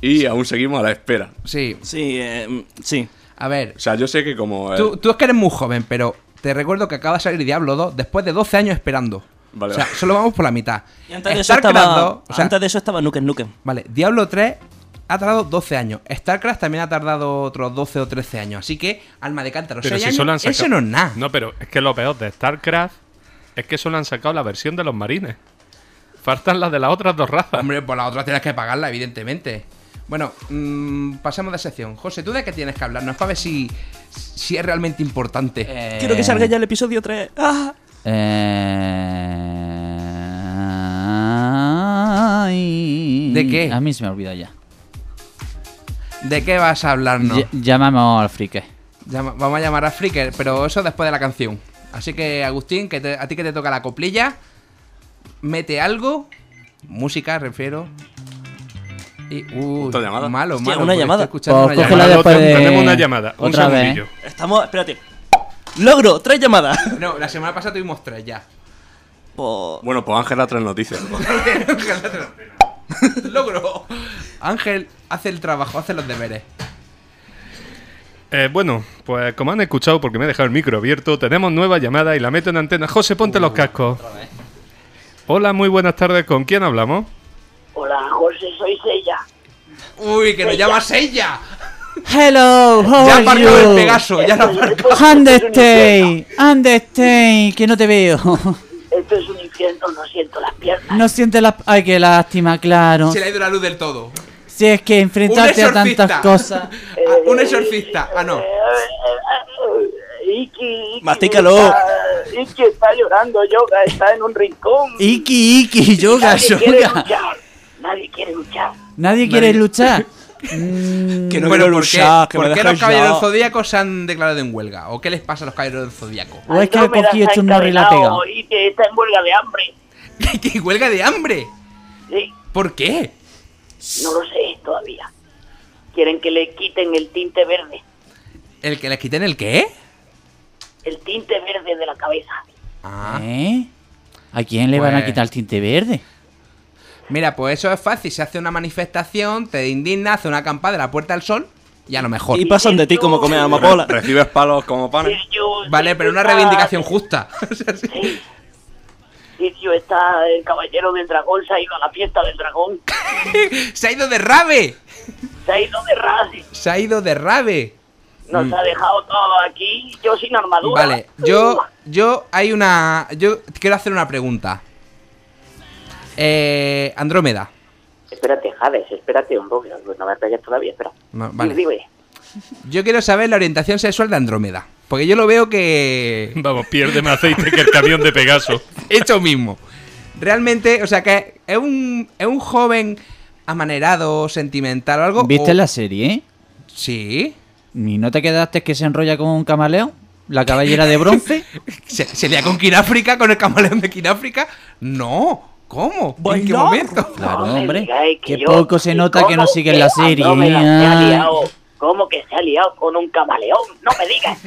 Y aún seguimos a la espera. Sí, Sí, eh, sí. a ver. O sea, yo sé que como... eh, Tú, tú es que eres muy joven, pero te recuerdo que acaba de salir Diablo 2 después de 12 años esperando. Vale, o sea, solo vamos por la mitad. Y antes de eso estaba. 2, o sea, antes de eso estaba Nukem Nukem. Vale, Diablo 3 ha tardado 12 años. StarCraft también ha tardado otros 12 o 13 años. Así que, alma de cántaro, Pero 6 si años, solo han sacado... eso no es nada. No, pero es que lo peor de StarCraft es que solo han sacado la versión de los marines. Faltan las de las otras dos razas. Hombre, por la otra tienes que pagarla, evidentemente. Bueno, mm, pasemos de sección. José, ¿tú de qué tienes que hablarnos? Para ver si, si es realmente importante. Eh, Quiero que salga ya el episodio 3. ¡Ah! eh, ¿De qué? A mí se me olvida ya. ¿De qué vas a hablarnos? Ll- Llamamos al frique. Llama- vamos a llamar a Flickr, pero eso después de la canción. Así que, Agustín, que te- a ti que te toca la coplilla, mete algo. Música, refiero. Y, uh, ¿Otra llamada? Malo, Hostia, malo. una llamada. Pues una llamada. después de- Tenemos una llamada. Un Otra vez. segundillo. Estamos. Espérate. ¡Logro! ¡Tres llamadas! *laughs* No, la semana pasada tuvimos tres ya. Pues. Bueno, pues Ángel da tres noticias. *laughs* *laughs* *laughs* Logro. Ángel hace el trabajo, hace los deberes. Eh, bueno, pues como han escuchado, porque me he dejado el micro abierto, tenemos nueva llamada y la meto en antena. José, ponte los cascos. Hola, muy buenas tardes. ¿Con quién hablamos? Hola, José, soy Sella. Uy, que nos llama Seiya. Hello, how Ya are aparcó el you? Pegaso, ya lo aparcó. Understay, Understay, que no te veo. No siento las piernas. No sientes la... Ay, qué lástima, claro. Se le ha ido la luz del todo. Si es que enfrentarte a tantas cosas... Ah, *laughs* un exorcista. Ah, no. Iki, Iki, Mastícalo. está- Iki está llorando, Yoga está en un rincón. Iki, Iki, yoga, Nadie quiere yoga. luchar. Nadie quiere luchar. Nadie quiere luchar. *laughs* Mm, Que no bueno, ¿por qué, que por qué los caballeros del zodíaco se han declarado en huelga? ¿O qué les pasa a los caballeros del zodíaco? o es que está Chunor y la encadenado Y que está en huelga de hambre. *laughs* ¿Qué huelga de hambre? Sí, ¿Por qué? no lo sé todavía. Quieren que le quiten el tinte verde. ¿El que les quiten el qué? El tinte verde de la cabeza. Ah. ¿Eh? ¿A quién le van a Pues- quitar el tinte verde? Mira, pues eso es fácil. Se hace una manifestación, te indigna, hace una campa de la Puerta del Sol y a lo mejor. Y pasan de ti como comer amapola. Recibes palos como panes. *laughs* Vale, pero una reivindicación justa. *laughs* O sea, sí. Sí. Sirius está, el caballero del dragón se ha ido a la fiesta del dragón. *laughs* ¡Se ha ido de rave! Se ha ido de raze. Se ha ido de rave. Nos ha dejado todo aquí, yo sin armadura. Mm. Vale, yo, yo hay una, yo quiero hacer una pregunta. Eh, Andrómeda. Espérate, Jades, espérate un poco. No me pegues todavía, espera. No, vale. Dime. Yo quiero saber la orientación sexual de Andrómeda, porque yo lo veo que *laughs* Vamos, pierde más aceite que el camión de Pegaso. *laughs* hecho mismo. Realmente, o sea que es un, es un joven amanerado, sentimental o algo. ¿Viste o- la serie? eh? Sí. ¿Y no te quedaste que se enrolla como un camaleón? ¿La caballera de bronce? *laughs* ¿Se, se lía con Kináfrica, con el camaleón de Kináfrica? No. ¿Cómo? ¿En qué momento? *laughs* Claro, hombre. que Qué poco se nota que no ¿Cómo siguen la que serie. Andrómeda se ha Ay. liado? ¿Cómo que se ha liado con un camaleón? No me digas.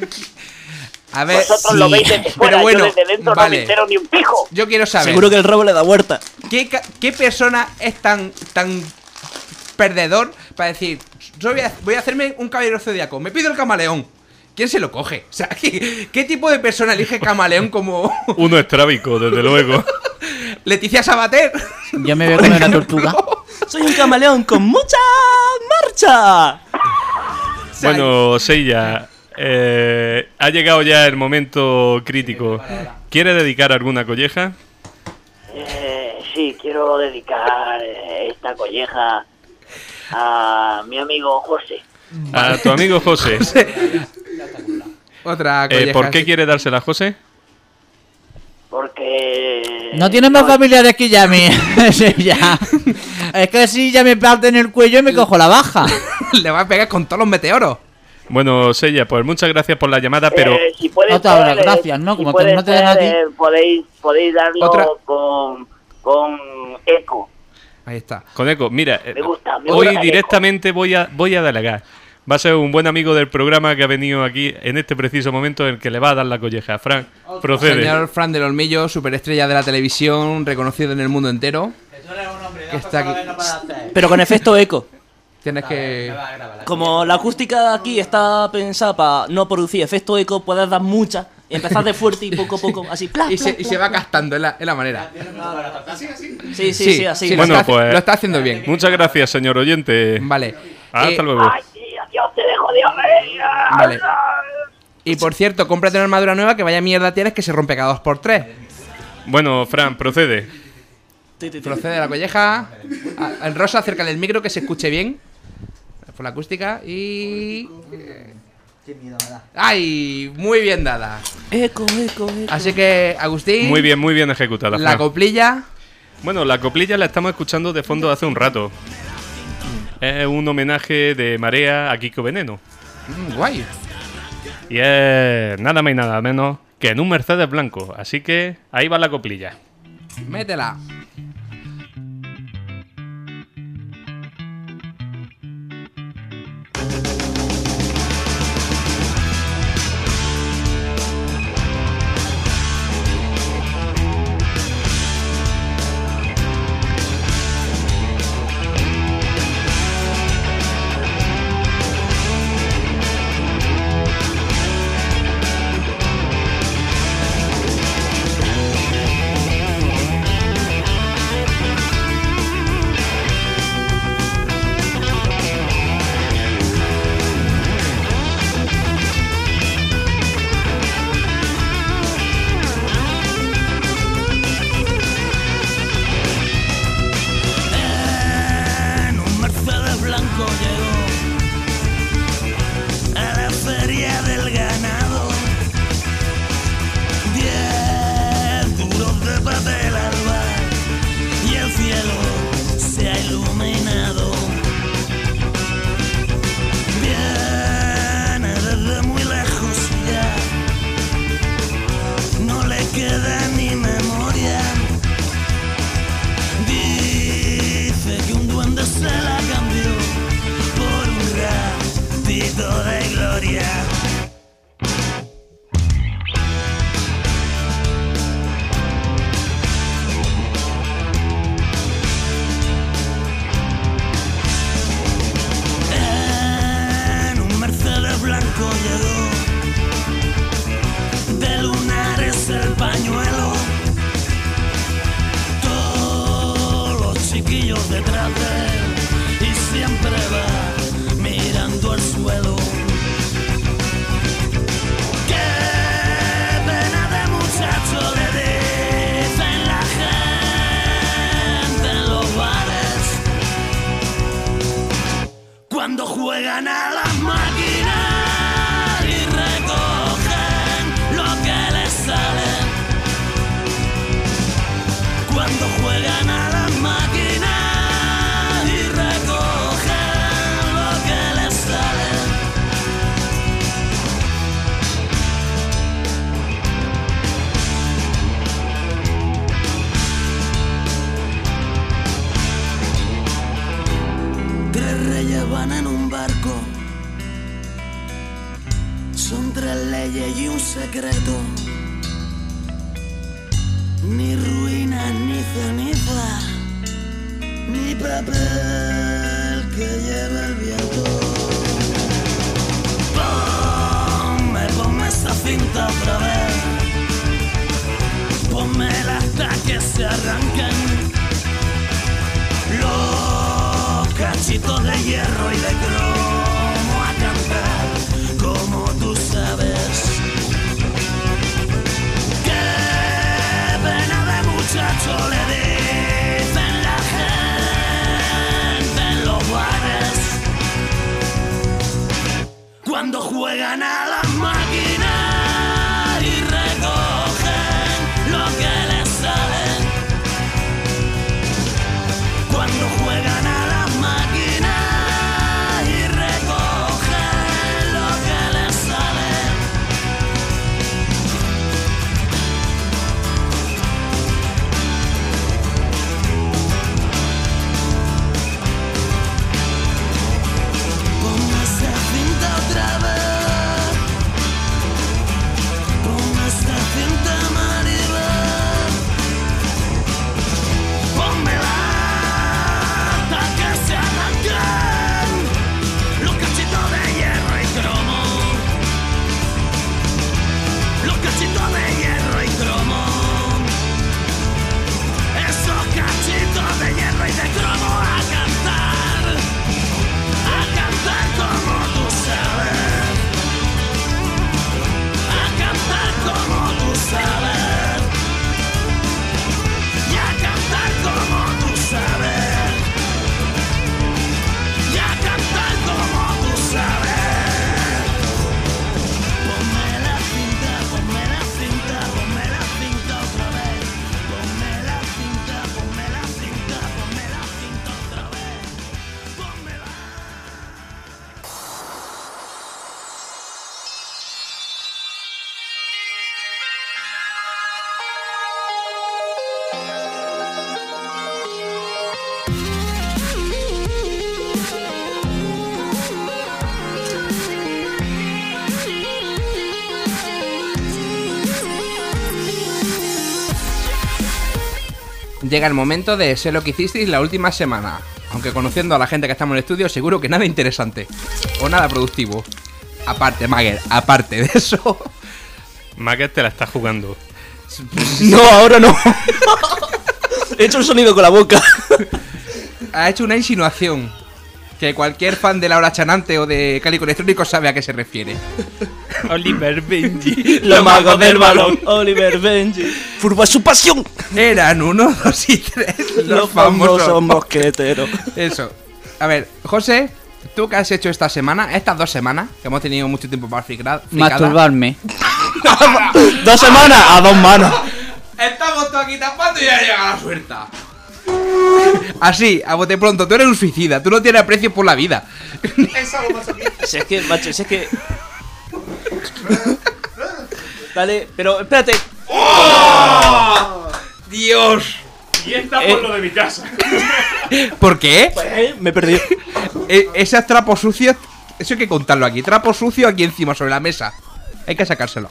A ver, Vosotros sí. lo veis desde fuera, Pero bueno, yo desde dentro no me vale. entero ni un pijo. Yo quiero saber. Seguro que el robo le da vuelta. ¿Qué, persona es tan, tan perdedor para decir, yo voy a, voy a hacerme un caballero zodiaco, me pido el camaleón? ¿Quién se lo coge? *laughs* O sea, ¿qué, qué tipo de persona elige camaleón como *laughs* Uno estrábico, desde luego. Leticia Sabater? Yo me veo con una tortuga. *laughs* Soy un camaleón con mucha marcha. Bueno, Seiya, eh, ha llegado ya el momento crítico. ¿Quiere dedicar alguna colleja? Eh, sí, quiero dedicar eh, esta colleja a mi amigo José. A tu amigo José. *laughs* Otra Eh, colleja. ¿Por qué quiere dársela a José? Porque... No tiene más familiares que ya a *laughs* mí. Sí, ya. Es que si ya me parten el cuello y me cojo la baja. *laughs* Le va a pegar con todos los meteoros. Bueno, Sella, pues muchas gracias por la llamada, pero Eh, si puede No te hablas, ser, eh, gracias, ¿no? si Como no te dan a ser, ti. eh, podéis, podéis darlo Otra. con, con eco. Ahí está. con eco, mira, Me gusta, me hoy gusta directamente voy a, voy a delegar. Va a ser un buen amigo del programa que ha venido aquí en este preciso momento en el que le va a dar la colleja. Fran, procede. Señor Fran del Olmillo, superestrella de la televisión, reconocido en el mundo entero. Que está aquí. Pero con efecto eco. *laughs* Tienes que. Como la acústica aquí está pensada para no producir efecto eco, puedes dar mucha y empezar de fuerte y poco a poco, así. pla, Y se, pla, y pla, se va gastando, es la, manera. Sí, sí, sí, así. lo Bueno, está, pues- lo está haciendo bien. Muchas gracias, señor oyente. Vale. Hasta Eh, luego. Ay, Vale. Y por cierto, cómprate una armadura nueva que vaya mierda tienes que se rompe cada dos por tres. Bueno, Fran, procede. Procede la colleja. En rosa, cerca del micro, que se escuche bien. Por la acústica. Y. ¡Ay! Muy bien dada. Eco, eco, eco. Así que, Agustín. Muy bien, muy bien ejecutada. La Fran. coplilla. Bueno, la coplilla la estamos escuchando de fondo hace un rato. Es un homenaje de Marea a Kiko Veneno. Mm, guay. Y es nada más y nada menos que en un Mercedes blanco. Así que ahí va la coplilla. Métela. Y siempre va mirando al suelo. Qué pena de muchacho le dicen la gente en los bares cuando juegan a las máquinas tres leyes y un secreto. Ni ruinas ni ceniza, ni papel que lleve el viento. Ponme, ponme esa cinta otra vez, ponme hasta que se arranquen los cachitos de hierro y de cromo Cuando juegan a la Llega el momento de sé lo que hicisteis la última semana. Aunque conociendo a la gente que estamos en el estudio, seguro que nada interesante. O nada productivo. Aparte, Mager, aparte de eso. Maget te la está jugando. *laughs* No, ahora no. *laughs* He hecho el sonido con la boca. Ha hecho una insinuación. Que cualquier fan de Laura Chanante o de Cálico Electrónico sabe a qué se refiere. *laughs* Oliver Benji. *laughs* Los magos del balón. Oliver Benji. Furbo es su pasión. Eran uno, *laughs* dos y tres. Los, Los famosos. famosos mosqueteros. Eso. A ver, José, ¿tú qué has hecho esta semana? Estas dos semanas, que hemos tenido mucho tiempo para fricar. Masturbarme. Dos semanas a dos manos. Estamos todos aquí tapando y ya llega la suerte. Así, a bote pronto, tú eres un suicida, tú no tienes aprecio por la vida. Si es que, macho, si es que. Dale, pero espérate. Dios. Y está por lo de mi casa. *laughs* ¿Por qué? Eh, me he perdido. *laughs* Eh, esos trapos sucios, eso hay que contarlo aquí. Trapo sucio aquí encima, sobre la mesa. Hay que sacárselo.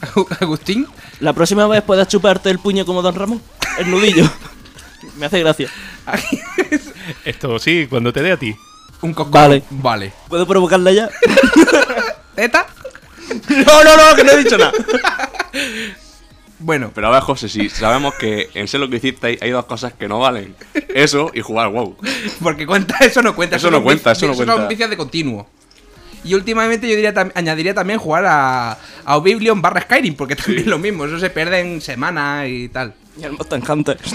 *laughs* Agustín, La próxima vez puedas chuparte el puño como Don Ramón. El nudillo. *laughs* Me hace gracia. *laughs* Esto sí, cuando te dé a ti. un coco. Vale. Vale. ¿Puedo provocarla ya? ¿Teta? No, no, no, que no he dicho nada. Bueno, Pero a ver, José, si sabemos que en sé lo que hiciste hay dos cosas que no valen. Eso y jugar WoW. porque cuenta, eso no cuenta. Eso son no cuenta, eso no son cuenta. vicios de continuo. Y últimamente yo diría tam- añadiría también jugar a, a Oblivion barra Skyrim, porque también es lo mismo, eso se pierde en semanas y tal. Y el Monster Hunter. *laughs*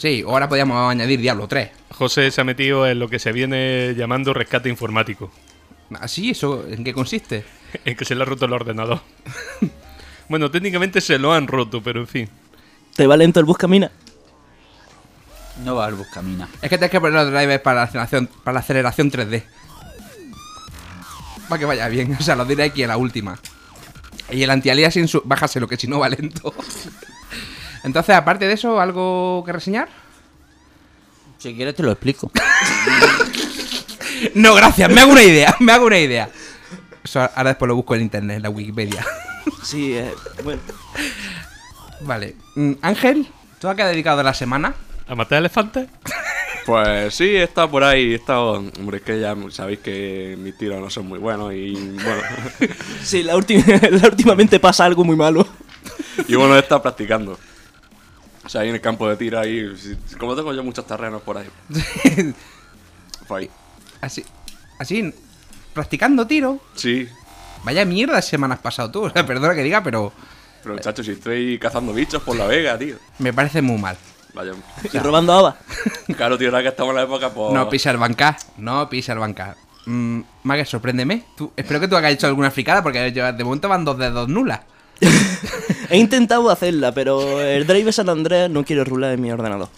Sí, ahora podríamos añadir Diablo 3. José se ha metido en lo que se viene llamando rescate informático. ¿Así? ¿Eso en qué consiste? *laughs* En que se le ha roto el ordenador. *laughs* bueno, técnicamente se lo han roto, pero en fin. ¿Te va lento el buscamina? No va al buscamina. Es que tienes que poner los drivers para la aceleración, para la aceleración 3D. Para que vaya bien, *laughs* o sea, lo diré aquí en la última. Y el anti-aliasing, su- bájaselo, que si no va lento. *laughs* Entonces, aparte de eso, ¿algo que reseñar? Si quieres te lo explico. *laughs* No, gracias, me hago una idea, me hago una idea. Eso ahora después lo busco en internet, en la Wikipedia. Sí, eh, bueno. Vale. Mm, Ángel, ¿tú a qué has dedicado la semana? ¿A matar elefantes? Pues sí, he estado por ahí, he estado... Hombre, es que ya sabéis que mis tiros no son muy buenos y bueno... *laughs* Sí, la, última, *laughs* la últimamente pasa algo muy malo. y bueno, he estado practicando. O sea, ahí en el campo de tiro, ahí... Como tengo yo muchos terrenos por ahí. *laughs* Pues ahí. Así, así, practicando tiro. Sí, Vaya mierda semana has pasado tú. O sea, perdona que diga, pero pero muchachos, si estoy cazando bichos por la vega, tío. me parece muy mal. Vaya... Y robando habas. *laughs* Claro, tío, ahora que estamos en la época, pues... No pisar banca, no pisar banca. Mm, Mague, sorpréndeme. Tú- espero que tú hayas hecho alguna fricada porque yo- de momento van dos dedos nulas. *laughs* He intentado hacerla, pero el driver San Andreas no quiere rular en mi ordenador.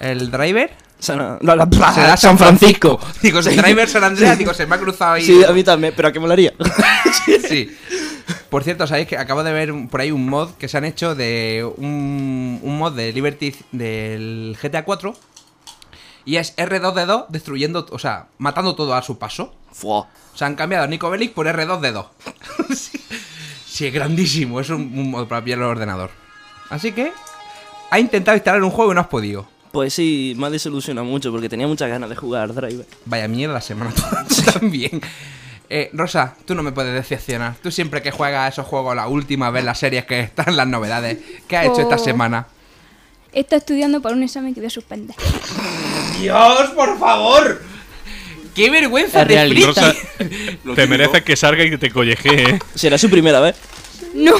¿El driver? San, la- *laughs* la- Será San Francisco. Digo, *laughs* el driver San Andreas, digo, se me ha cruzado ahí. Sí, a mí también, pero ¿a qué molaría? *laughs* Sí. Por cierto, sabéis que acabo de ver por ahí un mod que se han hecho de un, un mod de Liberty del GTA 4 y es R2D2 destruyendo, o sea, matando todo a su paso. Fua. O sea, han cambiado a Nico Bellic por R2D2. sí. Sí, es grandísimo. Es un, un mod para pillar el ordenador. Así que ha intentado instalar un juego y no has podido. Pues sí, me ha desilusionado mucho porque tenía muchas ganas de jugar driver. Vaya mierda la *laughs* semana también. Eh, Rosa, tú no me puedes decepcionar. Tú siempre que juegas a esos juegos la última vez las series que están las novedades. ¿Qué has hecho esta Oh. semana? Está estudiando para un examen que voy a suspender. ¡Dios, por favor! ¡Qué vergüenza de! Rosa, *laughs* te mereces que salga y que te colleje, ¿eh? Será su primera vez. No,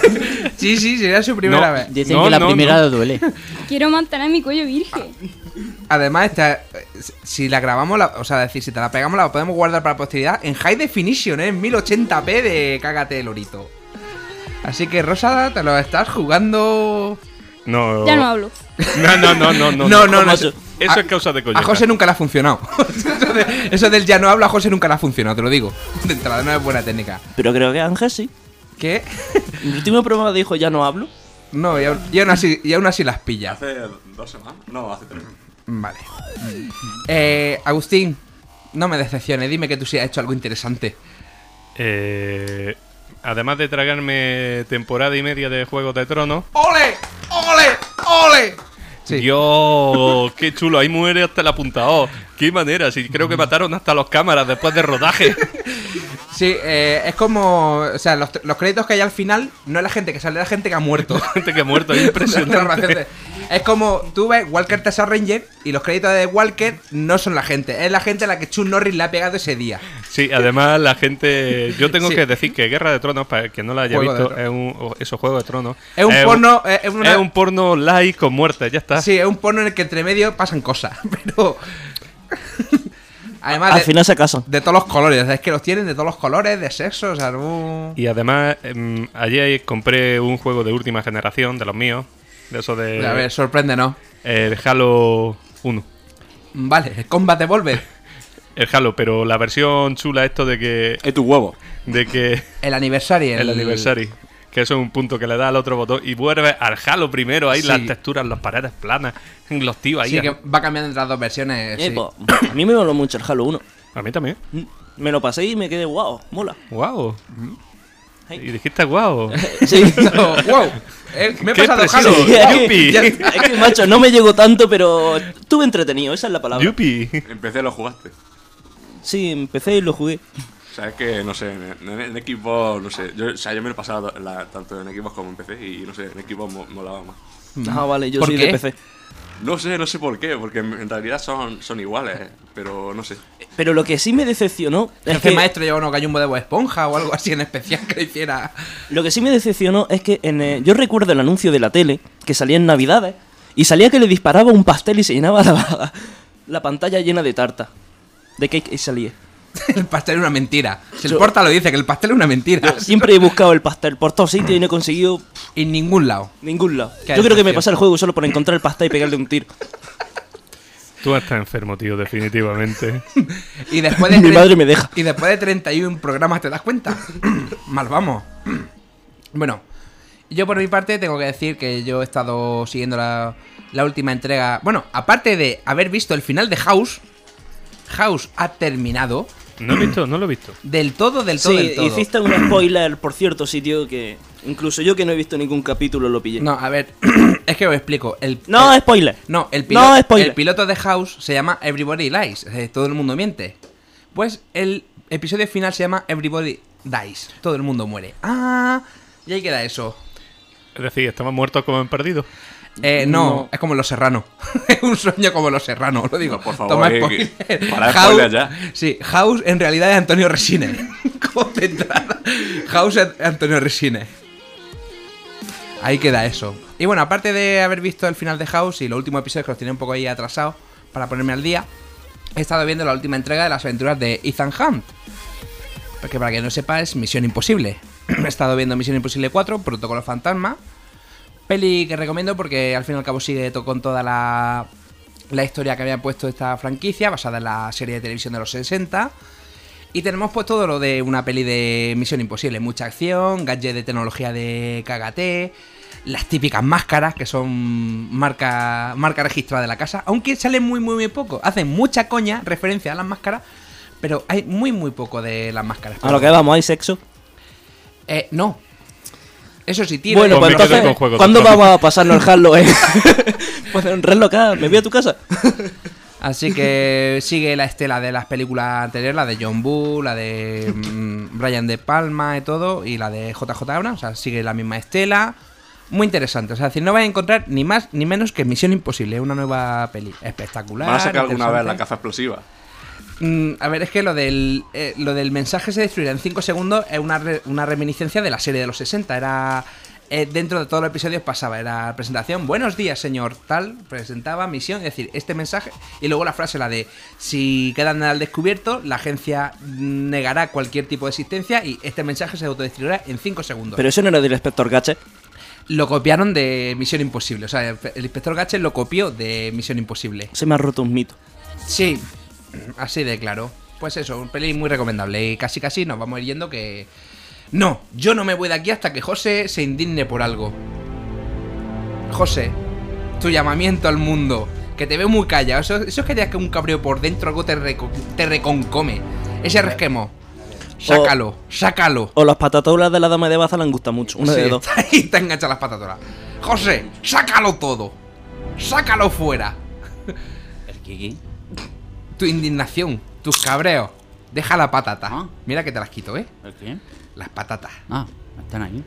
*laughs* Sí, sí, sería su primera No. vez. Dicen No, que la no, primera no. duele. quiero mantener mi cuello virgen. Además, esta, si la grabamos, la- o sea, decir, si te la pegamos, la podemos guardar para la posteridad en high definition, ¿eh? En 1080p de cágate lorito. Así que, Rosa, te lo estás jugando. No. Ya no hablo. *laughs* No, no, no, no. No, No, no, no. Eso, eso A- es causa de A colleja. José nunca le ha funcionado. *laughs* eso, de- eso del ya no habla, a José nunca le ha funcionado, te lo digo. De entrada, no es buena técnica. Pero creo que Ángel sí. ¿Qué? En el último programa dijo ya no hablo. No, y aún, y aún así, y aún así las pilla. Hace dos semanas. No, hace tres. Vale. Eh, Agustín, no me decepciones, dime que tú sí has hecho algo interesante. Eh, además de tragarme temporada y media de Juegos de Tronos, ¡Ole! ¡Ole! ¡Ole! Sí. Dios, qué chulo, ahí muere hasta el apuntador. Qué manera, sí, creo que mataron hasta los cámaras después de rodaje. *laughs* Sí, eh, es como. O sea, los, los créditos que hay al final no es la gente que sale, es la gente que ha muerto. Gente que ha muerto, es *laughs* impresionante. Es como tú ves Walker Texas Ranger y los créditos de Walker no son la gente, es la gente a la que Chuck Norris le ha pegado ese día. Sí, además la gente. Yo tengo Sí. que decir que Guerra de Tronos, para el que no la haya Juego visto, es un. Eso, Juego de Tronos. Es un porno. Es, una- Es un porno light con muerte, ya está. Sí, es un porno en el que entre medio pasan cosas, *laughs* pero. Además, Al de, final se casan. de todos los colores, es que los tienen de todos los colores, de sexo, o sea, no. Y además, em, ayer compré un juego de última generación, de los míos. De eso de. A ver, sorpréndenos. El Halo 1. Vale, el Combat Evolver. *laughs* El Halo, pero la versión chula esto de que. Es tu huevo. De que. *laughs* El aniversario. El aniversario. Que eso es un punto que le da al otro botón y vuelve al Halo primero. Ahí Sí. las texturas, las paredes planas, los tíos ahí. Sí, que va cambiando entre las dos versiones. Eh, sí. pues, a mí me moló mucho el Halo 1. A mí también. Mm, Me lo pasé y me quedé wow, mola. Wow. Hey. Y dijiste wow. *laughs* Sí. No, wow. Eh, me he pasado. Halo. Sí, es, que, es macho, no me llegó tanto, pero estuve entretenido, esa es la palabra. Yupi. Empecé, lo jugaste. Sí, empecé y lo jugué. O sea, es que, no sé, en, en, en Xbox, no sé. Yo, o sea, yo me lo he pasado la- tanto en Xbox como en PC y, no sé, en Xbox mo- molaba más. Ah, vale, yo ¿Por soy qué? de PC. No sé, no sé por qué, porque en, en realidad son, son iguales, pero no sé. Pero lo que sí me decepcionó es que, maestro lleva unos gallumbos de Bob esponja o algo así en especial que le hiciera. lo que sí me decepcionó es que en, eh, yo recuerdo el anuncio de la tele que salía en Navidades y salía que le disparaba un pastel y se llenaba la, *laughs* la pantalla llena de tarta. De cake y salía. *laughs* El pastel es una mentira. Si el Yo- porta lo dice, que el pastel es una mentira. Siempre he *laughs* buscado el pastel por todos sitios y no he conseguido En ningún lado. ningún lado. Qué Yo creo que me decepción. pasa el juego solo por encontrar el pastel y pegarle un tiro. Tú estás enfermo, tío, definitivamente. *laughs* Y después de Mi tre- madre me deja. Y después de 31 programas, ¿te das cuenta? *coughs* Mal vamos. bueno, yo por mi parte tengo que decir que yo he estado siguiendo la, la última entrega. Bueno, aparte de haber visto el final de House, House ha terminado No he visto, no lo he visto. *clears throat* del todo, del todo, Sí, del todo. hiciste un spoiler por cierto sitio que incluso yo que no he visto ningún capítulo lo pillé. No, a ver, *clears throat* es que os explico. El, No, el- spoiler. No, el No, piloto, spoiler. el piloto de House se llama Everybody Lies, es decir, todo el mundo miente. Pues el episodio final se llama Everybody Dies, todo el mundo muere. Ah, y ahí queda eso. Es decir, estamos muertos como han perdido. Eh, no, No. es como Los Serrano. *laughs* es un sueño como Los Serrano, lo digo. No, por favor, Toma eh, spoiler. para de House, spoiler ya. Sí, House en realidad es Antonio Resines. *laughs* House es Antonio Resines. Ahí queda eso. Y bueno, aparte de haber visto el final de House y los últimos episodios que los tenía un poco ahí atrasados para ponerme al día, he estado viendo la última entrega de las aventuras de Ethan Hunt. Porque para que no sepa es Misión Imposible. *clears throat* he estado viendo Misión Imposible 4, Protocolo Fantasma. Peli que recomiendo porque al fin y al cabo sigue con toda la, la historia que había puesto esta franquicia, basada en la serie de televisión de los 60. Y tenemos pues todo lo de una peli de Misión Imposible, mucha acción, gadget de tecnología de Kagate, las típicas máscaras que son marca, marca registrada de la casa, aunque salen muy muy muy poco, hacen mucha coña referencia a las máscaras, pero hay muy muy poco de las máscaras. A lo que vamos, ¿hay sexo? Eh, no. Eso sí, tiene... Bueno, pues entonces, con Juego de ¿cuándo vamos a pasarnos *laughs* el Halo? Eh? *laughs* pues en Red Local, ¿me voy a tu casa? *laughs* Así que sigue la estela de las películas anteriores, la de John Bull, la de mm, Brian De Palma y todo, y la de JJ Abrams, o sea, sigue la misma estela. Muy interesante, o sea, es decir, no vais a encontrar ni más ni menos que Misión Imposible, una nueva peli espectacular. ¿Van a sacar alguna vez la caza explosiva? Mm, a ver, es que lo del, eh, lo del mensaje se destruirá en 5 segundos es una, re- una reminiscencia de la serie de los 60. Era. eh, dentro de todos los episodios pasaba, era presentación, buenos días señor, tal, presentaba misión, es decir, este mensaje, y luego la frase, la de, si quedan al descubierto, la agencia negará cualquier tipo de existencia y este mensaje se autodestruirá en 5 segundos. Pero eso no era del inspector Gadget. Lo copiaron de Misión Imposible, o sea, el inspector Gadget lo copió de Misión Imposible. Se me ha roto un mito. Sí, así de claro. Pues eso, un peli muy recomendable. Y casi casi nos vamos a ir yendo que. No, yo no me voy de aquí hasta que José se indigne por algo. José, tu llamamiento al mundo. Que te veo muy callado. Eso, eso es que te un cabreo por dentro, algo te, reco- te reconcome. Ese resquemo. Sácalo, sácalo. O las patatolas de la dama de baza le han gustado mucho. Una Sí, de dos. está *laughs* ahí, te engancha las patatoras. José, sácalo todo. Sácalo fuera. ¿El Kiki? Tu indignación, tus cabreos. Deja la patata. Ah. Mira que te las quito, ¿eh? ¿El qué? Las patatas. Ah, están ahí.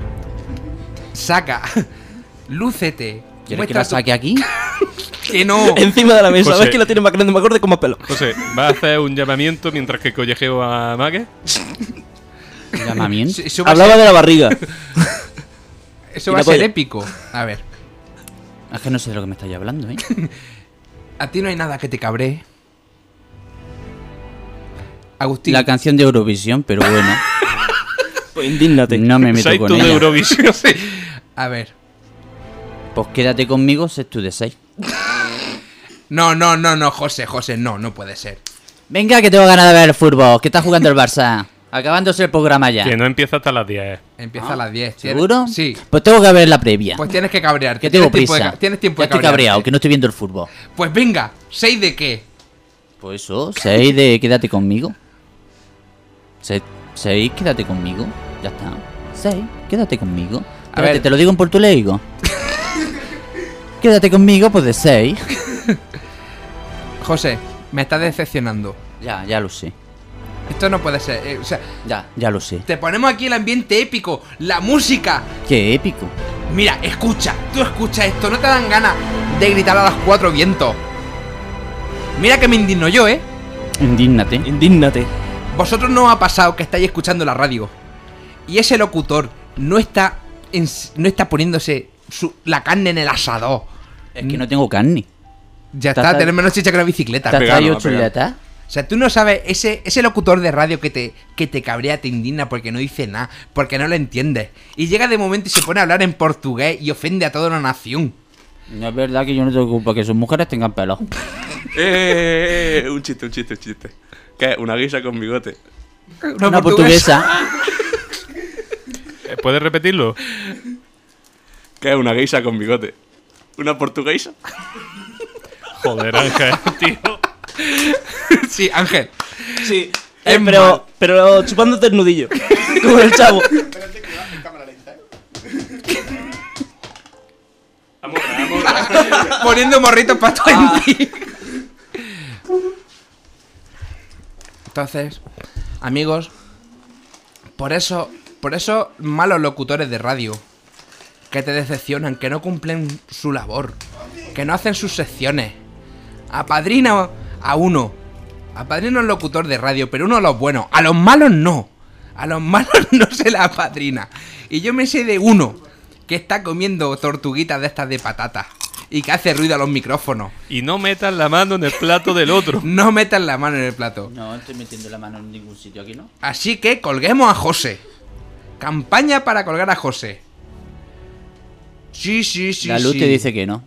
Saca. *laughs* Lúcete. ¿Quieres que la tu- saque aquí? *laughs* Que no. *laughs* Encima de la mesa. ¿Ves que la tiene más grande? Me acuerdo como pelo. José, ¿vas a hacer un llamamiento mientras que collejeo a Mague? ¿Llamamiento? Eso- Eso va, a Hablaba ser, de la barriga. eso va a ser épico. A ver. Es que no sé de lo que me estáis hablando, ¿eh? A ti no hay nada que te cabree. Agustín. La canción de Eurovisión, pero bueno. *laughs* Pues indígnate. No me meto con tú de ella. Eurovisión. A ver. Pues quédate conmigo, sé tú de 6. No, no, no, no, José, José, no, no puede ser. Venga, que tengo ganas de ver el fútbol. Que está jugando el Barça. Acabándose el programa ya. Que no empieza hasta las 10. Empieza Ah, a las 10. ¿tienes- ¿Seguro? Sí. Pues tengo que ver la previa. Pues tienes que cabrearte. que tengo tienes tiempo de prisa. ca- tienes tiempo ya de estoy cabreado, que no estoy viendo el fútbol. Pues venga, ¿6 de qué? Pues eso, 6 de quédate conmigo. 6, quédate conmigo. Ya está. 6, quédate conmigo. A Espérate, ver. te lo digo en portugués. *laughs* quédate conmigo, pues de 6. *laughs* José, me estás decepcionando. Ya, ya lo sé. Esto no puede ser. eh, o sea, Ya, ya lo sé. te ponemos aquí el ambiente épico, la música. Qué épico. Mira, escucha, tú escucha esto, no te dan ganas de gritar a los cuatro vientos. Mira que me indigno yo, ¿eh? Indígnate. Indígnate. Vosotros no os ha pasado que estáis escuchando la radio y ese locutor no está en- no está poniéndose su- la carne en el asador. Es que no tengo carne. Ya está, has- tener menos chicha que una bicicleta. ¿Te has vegano, traído es vegano. chuleta? O sea, tú no sabes, ese, ese locutor de radio que te, que te cabrea, te indigna porque no dice nada, porque no lo entiendes. Y llega de momento y se pone a hablar en portugués y ofende a toda una nación. No es verdad que yo no tengo culpa que sus mujeres tengan pelo. *laughs* Eh, eh, eh, un chiste, un chiste, un chiste. ¿Qué? Una guisa con bigote. Una, portuguesa. Eh, ¿Puedes repetirlo? ¿Qué? Una guisa con bigote. ¿Una portuguesa? Joder, Ángel, tío. sí, Ángel. Sí. Eh, pero, pero chupándote el nudillo. *laughs* Como el chavo. Poniendo morritos para todo en ti. Entonces, amigos, por eso, por eso malos locutores de radio que te decepcionan, que no cumplen su labor, que no hacen sus secciones. Apadrina a uno, apadrina a un locutor de radio, pero uno a los buenos, a los malos no. A los *laughs* malos no se la apadrina. Y yo me sé de uno que está comiendo tortuguitas de estas de patata. Y que hace ruido a los micrófonos. Y no metas la mano en el plato del otro. *laughs* No metan la mano en el plato. No estoy metiendo la mano en ningún sitio aquí, ¿no? Así que colguemos a José. Campaña para colgar a José. Sí, sí, sí. la luz sí. te dice que no.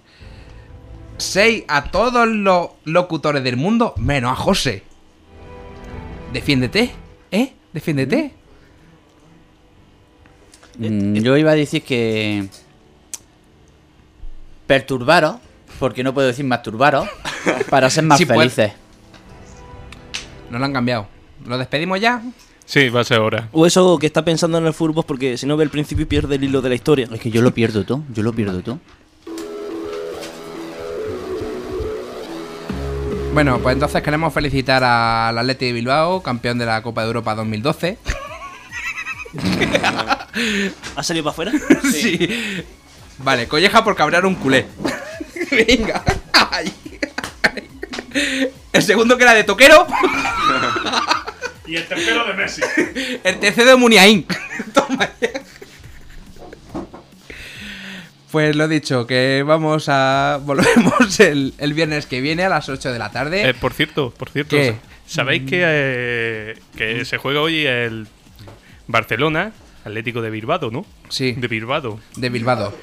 6 a todos los locutores del mundo, menos a José. Defiéndete, ¿eh? Defiéndete. Mm, yo iba a decir que. Perturbaros, porque no puedo decir masturbaros, *laughs* para ser más Sí, pues. felices. No lo han cambiado. ¿Lo despedimos ya? Sí, va a ser hora. O eso que está pensando en el fútbol porque si no ve el principio y pierde el hilo de la historia. Es que yo lo pierdo todo, yo lo pierdo todo. Bueno, pues entonces queremos felicitar al Atleti de Bilbao, campeón de la Copa de Europa 2012. *laughs* ¿Ha salido para afuera? *laughs* sí. Vale, colleja por cabrear un culé. *laughs* Venga. Ay. El segundo que era de Toquero. Y el tercero de Messi. El tercero de Muniain. Toma ya. Pues lo dicho, que vamos a. Volvemos el, el viernes que viene a las 8 de la tarde. Eh, por cierto, por cierto, ¿Qué? ¿sabéis que, eh, que se juega hoy el Barcelona, Atlético de Bilbao, ¿no? Sí. De Bilbao. De Bilbao.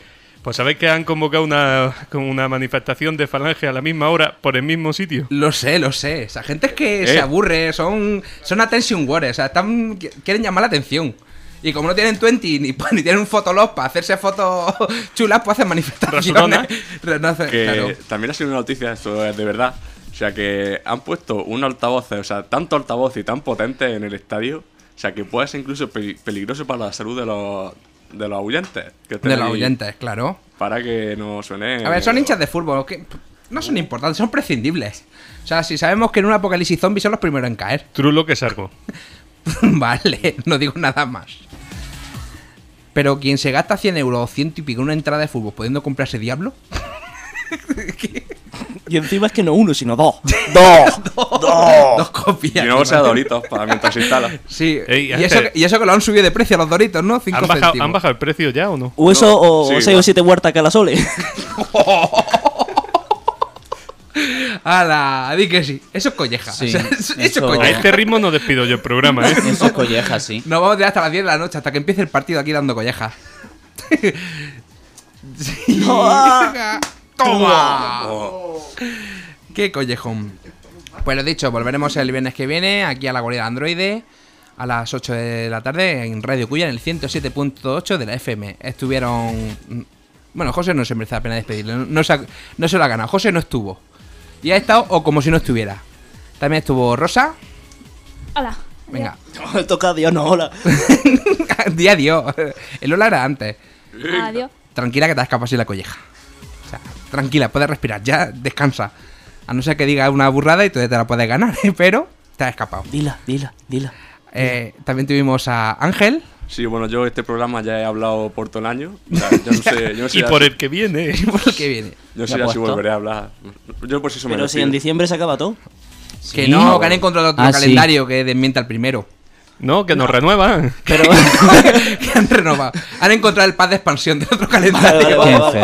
Pues sabéis que han convocado una, una manifestación de falange a la misma hora por el mismo sitio. Lo sé, lo sé. Esa gente es que Eh. se aburre, son, son attention warriors, o sea, están, quieren llamar la atención. Y como no tienen 20 ni, *laughs* ni tienen un fotolog para hacerse fotos *laughs* chulas, pues hacen manifestaciones. *laughs* Que claro. también ha sido una noticia, esto es de verdad. O sea, que han puesto un altavoz, o sea, tanto altavoz y tan potente en el estadio, o sea, que puede ser incluso pe- peligroso para la salud de los, de los oyentes. que De los oyentes, claro. Para que no suene. A ver, son hinchas de fútbol, que no son importantes, son prescindibles. O sea, si sabemos que en un apocalipsis zombie son los primeros en caer. Trulo que salgo. *laughs* vale, no digo nada más. Pero quien se gasta 100 euros o 100 y pico en una entrada de fútbol pudiendo comprarse Diablo. *laughs* Y encima es que no uno, sino dos. *laughs* ¡Dos! ¡Dos! Dos copias. Y no sea Doritos para mientras se instala. Sí, Ey, y, eso, Ángel. y eso que lo han subido de precio a los Doritos, ¿no? 5 ¿Han bajado, céntimos. ¿Han bajado el precio ya o no? O eso, o sí, 6 o igual. 7 huertas calasoles. *laughs* ¡Hala! *laughs* Di que sí. Eso es colleja. Sí, O sea, eso, eso es eso- A colleja. este ritmo no despido yo el programa, ¿eh? Eso es colleja, sí. Nos vamos a tirar hasta las 10 de la noche, hasta que empiece el partido aquí dando collejas. Sí. ¡Toma! ¡Qué collejón! Pues lo dicho, volveremos el viernes que viene aquí a la guarida de Android a las 8 de la tarde en Radio Cuya en el 107.8 de la FM. Estuvieron... Bueno, José no se merece la pena despedirle, no, no se, ha- no se lo ha ganado. José no estuvo. Y ha estado o como si no estuviera. También estuvo Rosa. Hola. Venga, *laughs* Toca Dios, no, hola. *laughs* día adiós. El hola era antes. Adiós. Tranquila que te has escapado así la colleja. Tranquila, puedes respirar, ya descansa. A no ser que diga una burrada y tú te la puedes ganar, *laughs* pero te has escapado. Dila, dila, dila. Eh, también tuvimos a Ángel. Sí, bueno, yo este programa ya he hablado por todo el año. O sea, yo no *laughs* sé, yo no sé Y por si- el que viene. *laughs* por el que viene. Yo no sé Ya si volveré a hablar. Yo por si eso me Pero si en diciembre se acaba todo. Que Sí. no, que han encontrado otro Ah, sí. calendario que desmienta el primero. No, que nos renuevan. Pero. que han renovado. Han encontrado el pad de expansión de otro calendario. Vale, Vale, Qué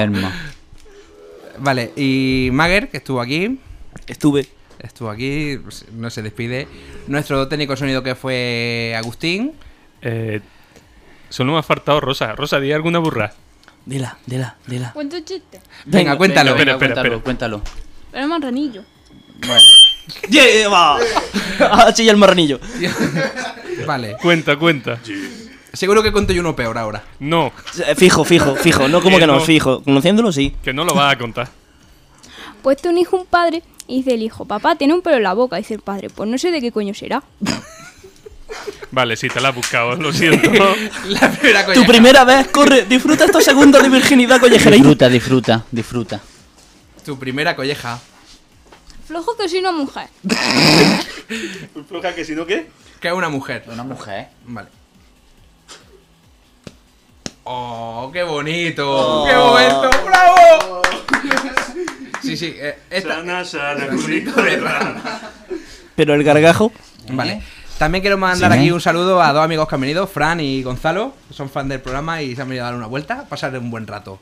vale. y Mager, que estuvo aquí. Estuve. Estuvo aquí, pues, no se despide. Nuestro técnico de sonido que fue Agustín. Eh, solo me ha faltado Rosa. Rosa, di alguna burra. Dila, dila, dila. Cuento un chiste. Venga, cuéntalo. Espera, Venga, espera, cuéntalo, espera. cuéntalo. Pero es marranillo. Bueno. *laughs* ¡Lleva! *laughs* Ah, chilla el marranillo. *laughs* Vale. Cuenta, cuenta. Seguro que yo uno peor ahora. No, Eh, Fijo, fijo, fijo. No como *laughs* que no, no. fijo. Conociéndolo, sí. que no lo vas a contar. Puesto un hijo, un padre, y dice el hijo, papá, tiene un pelo en la boca. Dice el padre, pues no sé de qué coño será. *laughs* Vale, sí, te la has buscado, lo siento. *laughs* La primera Tu primera vez, corre, disfruta estos segundos de virginidad collejera. Disfruta, disfruta, disfruta. Tu primera colleja. Flojo que soy una mujer. Floja que si no, ¿qué? Que es una mujer. Una mujer. Vale. ¡Oh, qué bonito! ¡Qué momento! ¡Bravo! *laughs* Sí, sí, eh, esta- Sana, sana, de rana. Pero el gargajo. Vale. También quiero mandar Sí. aquí un saludo a dos amigos que han venido, Fran y Gonzalo, que son fan del programa y se han venido a dar una vuelta, a pasar un buen rato.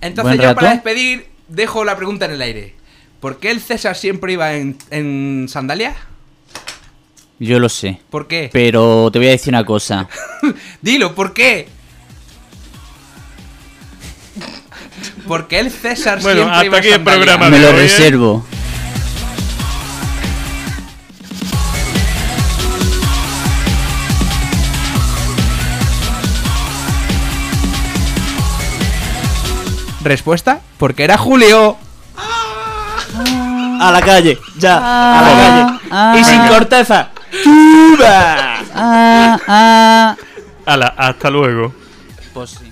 Entonces ¿Buen yo para despedir dejo la pregunta en el aire. ¿Por qué el César siempre iba en, en sandalias? Yo lo sé. ¿Por qué? Pero te voy a decir una cosa. *laughs* Dilo, ¿por qué? ¿Por qué el César Bueno, siempre hasta iba aquí el programa Me lo ¿eh? reservo. Respuesta, porque era Julio. A la calle, ya, a la calle. ah. y sin corteza. ¡Chuba! Ah, ah. Ala, hasta luego. Pues sí.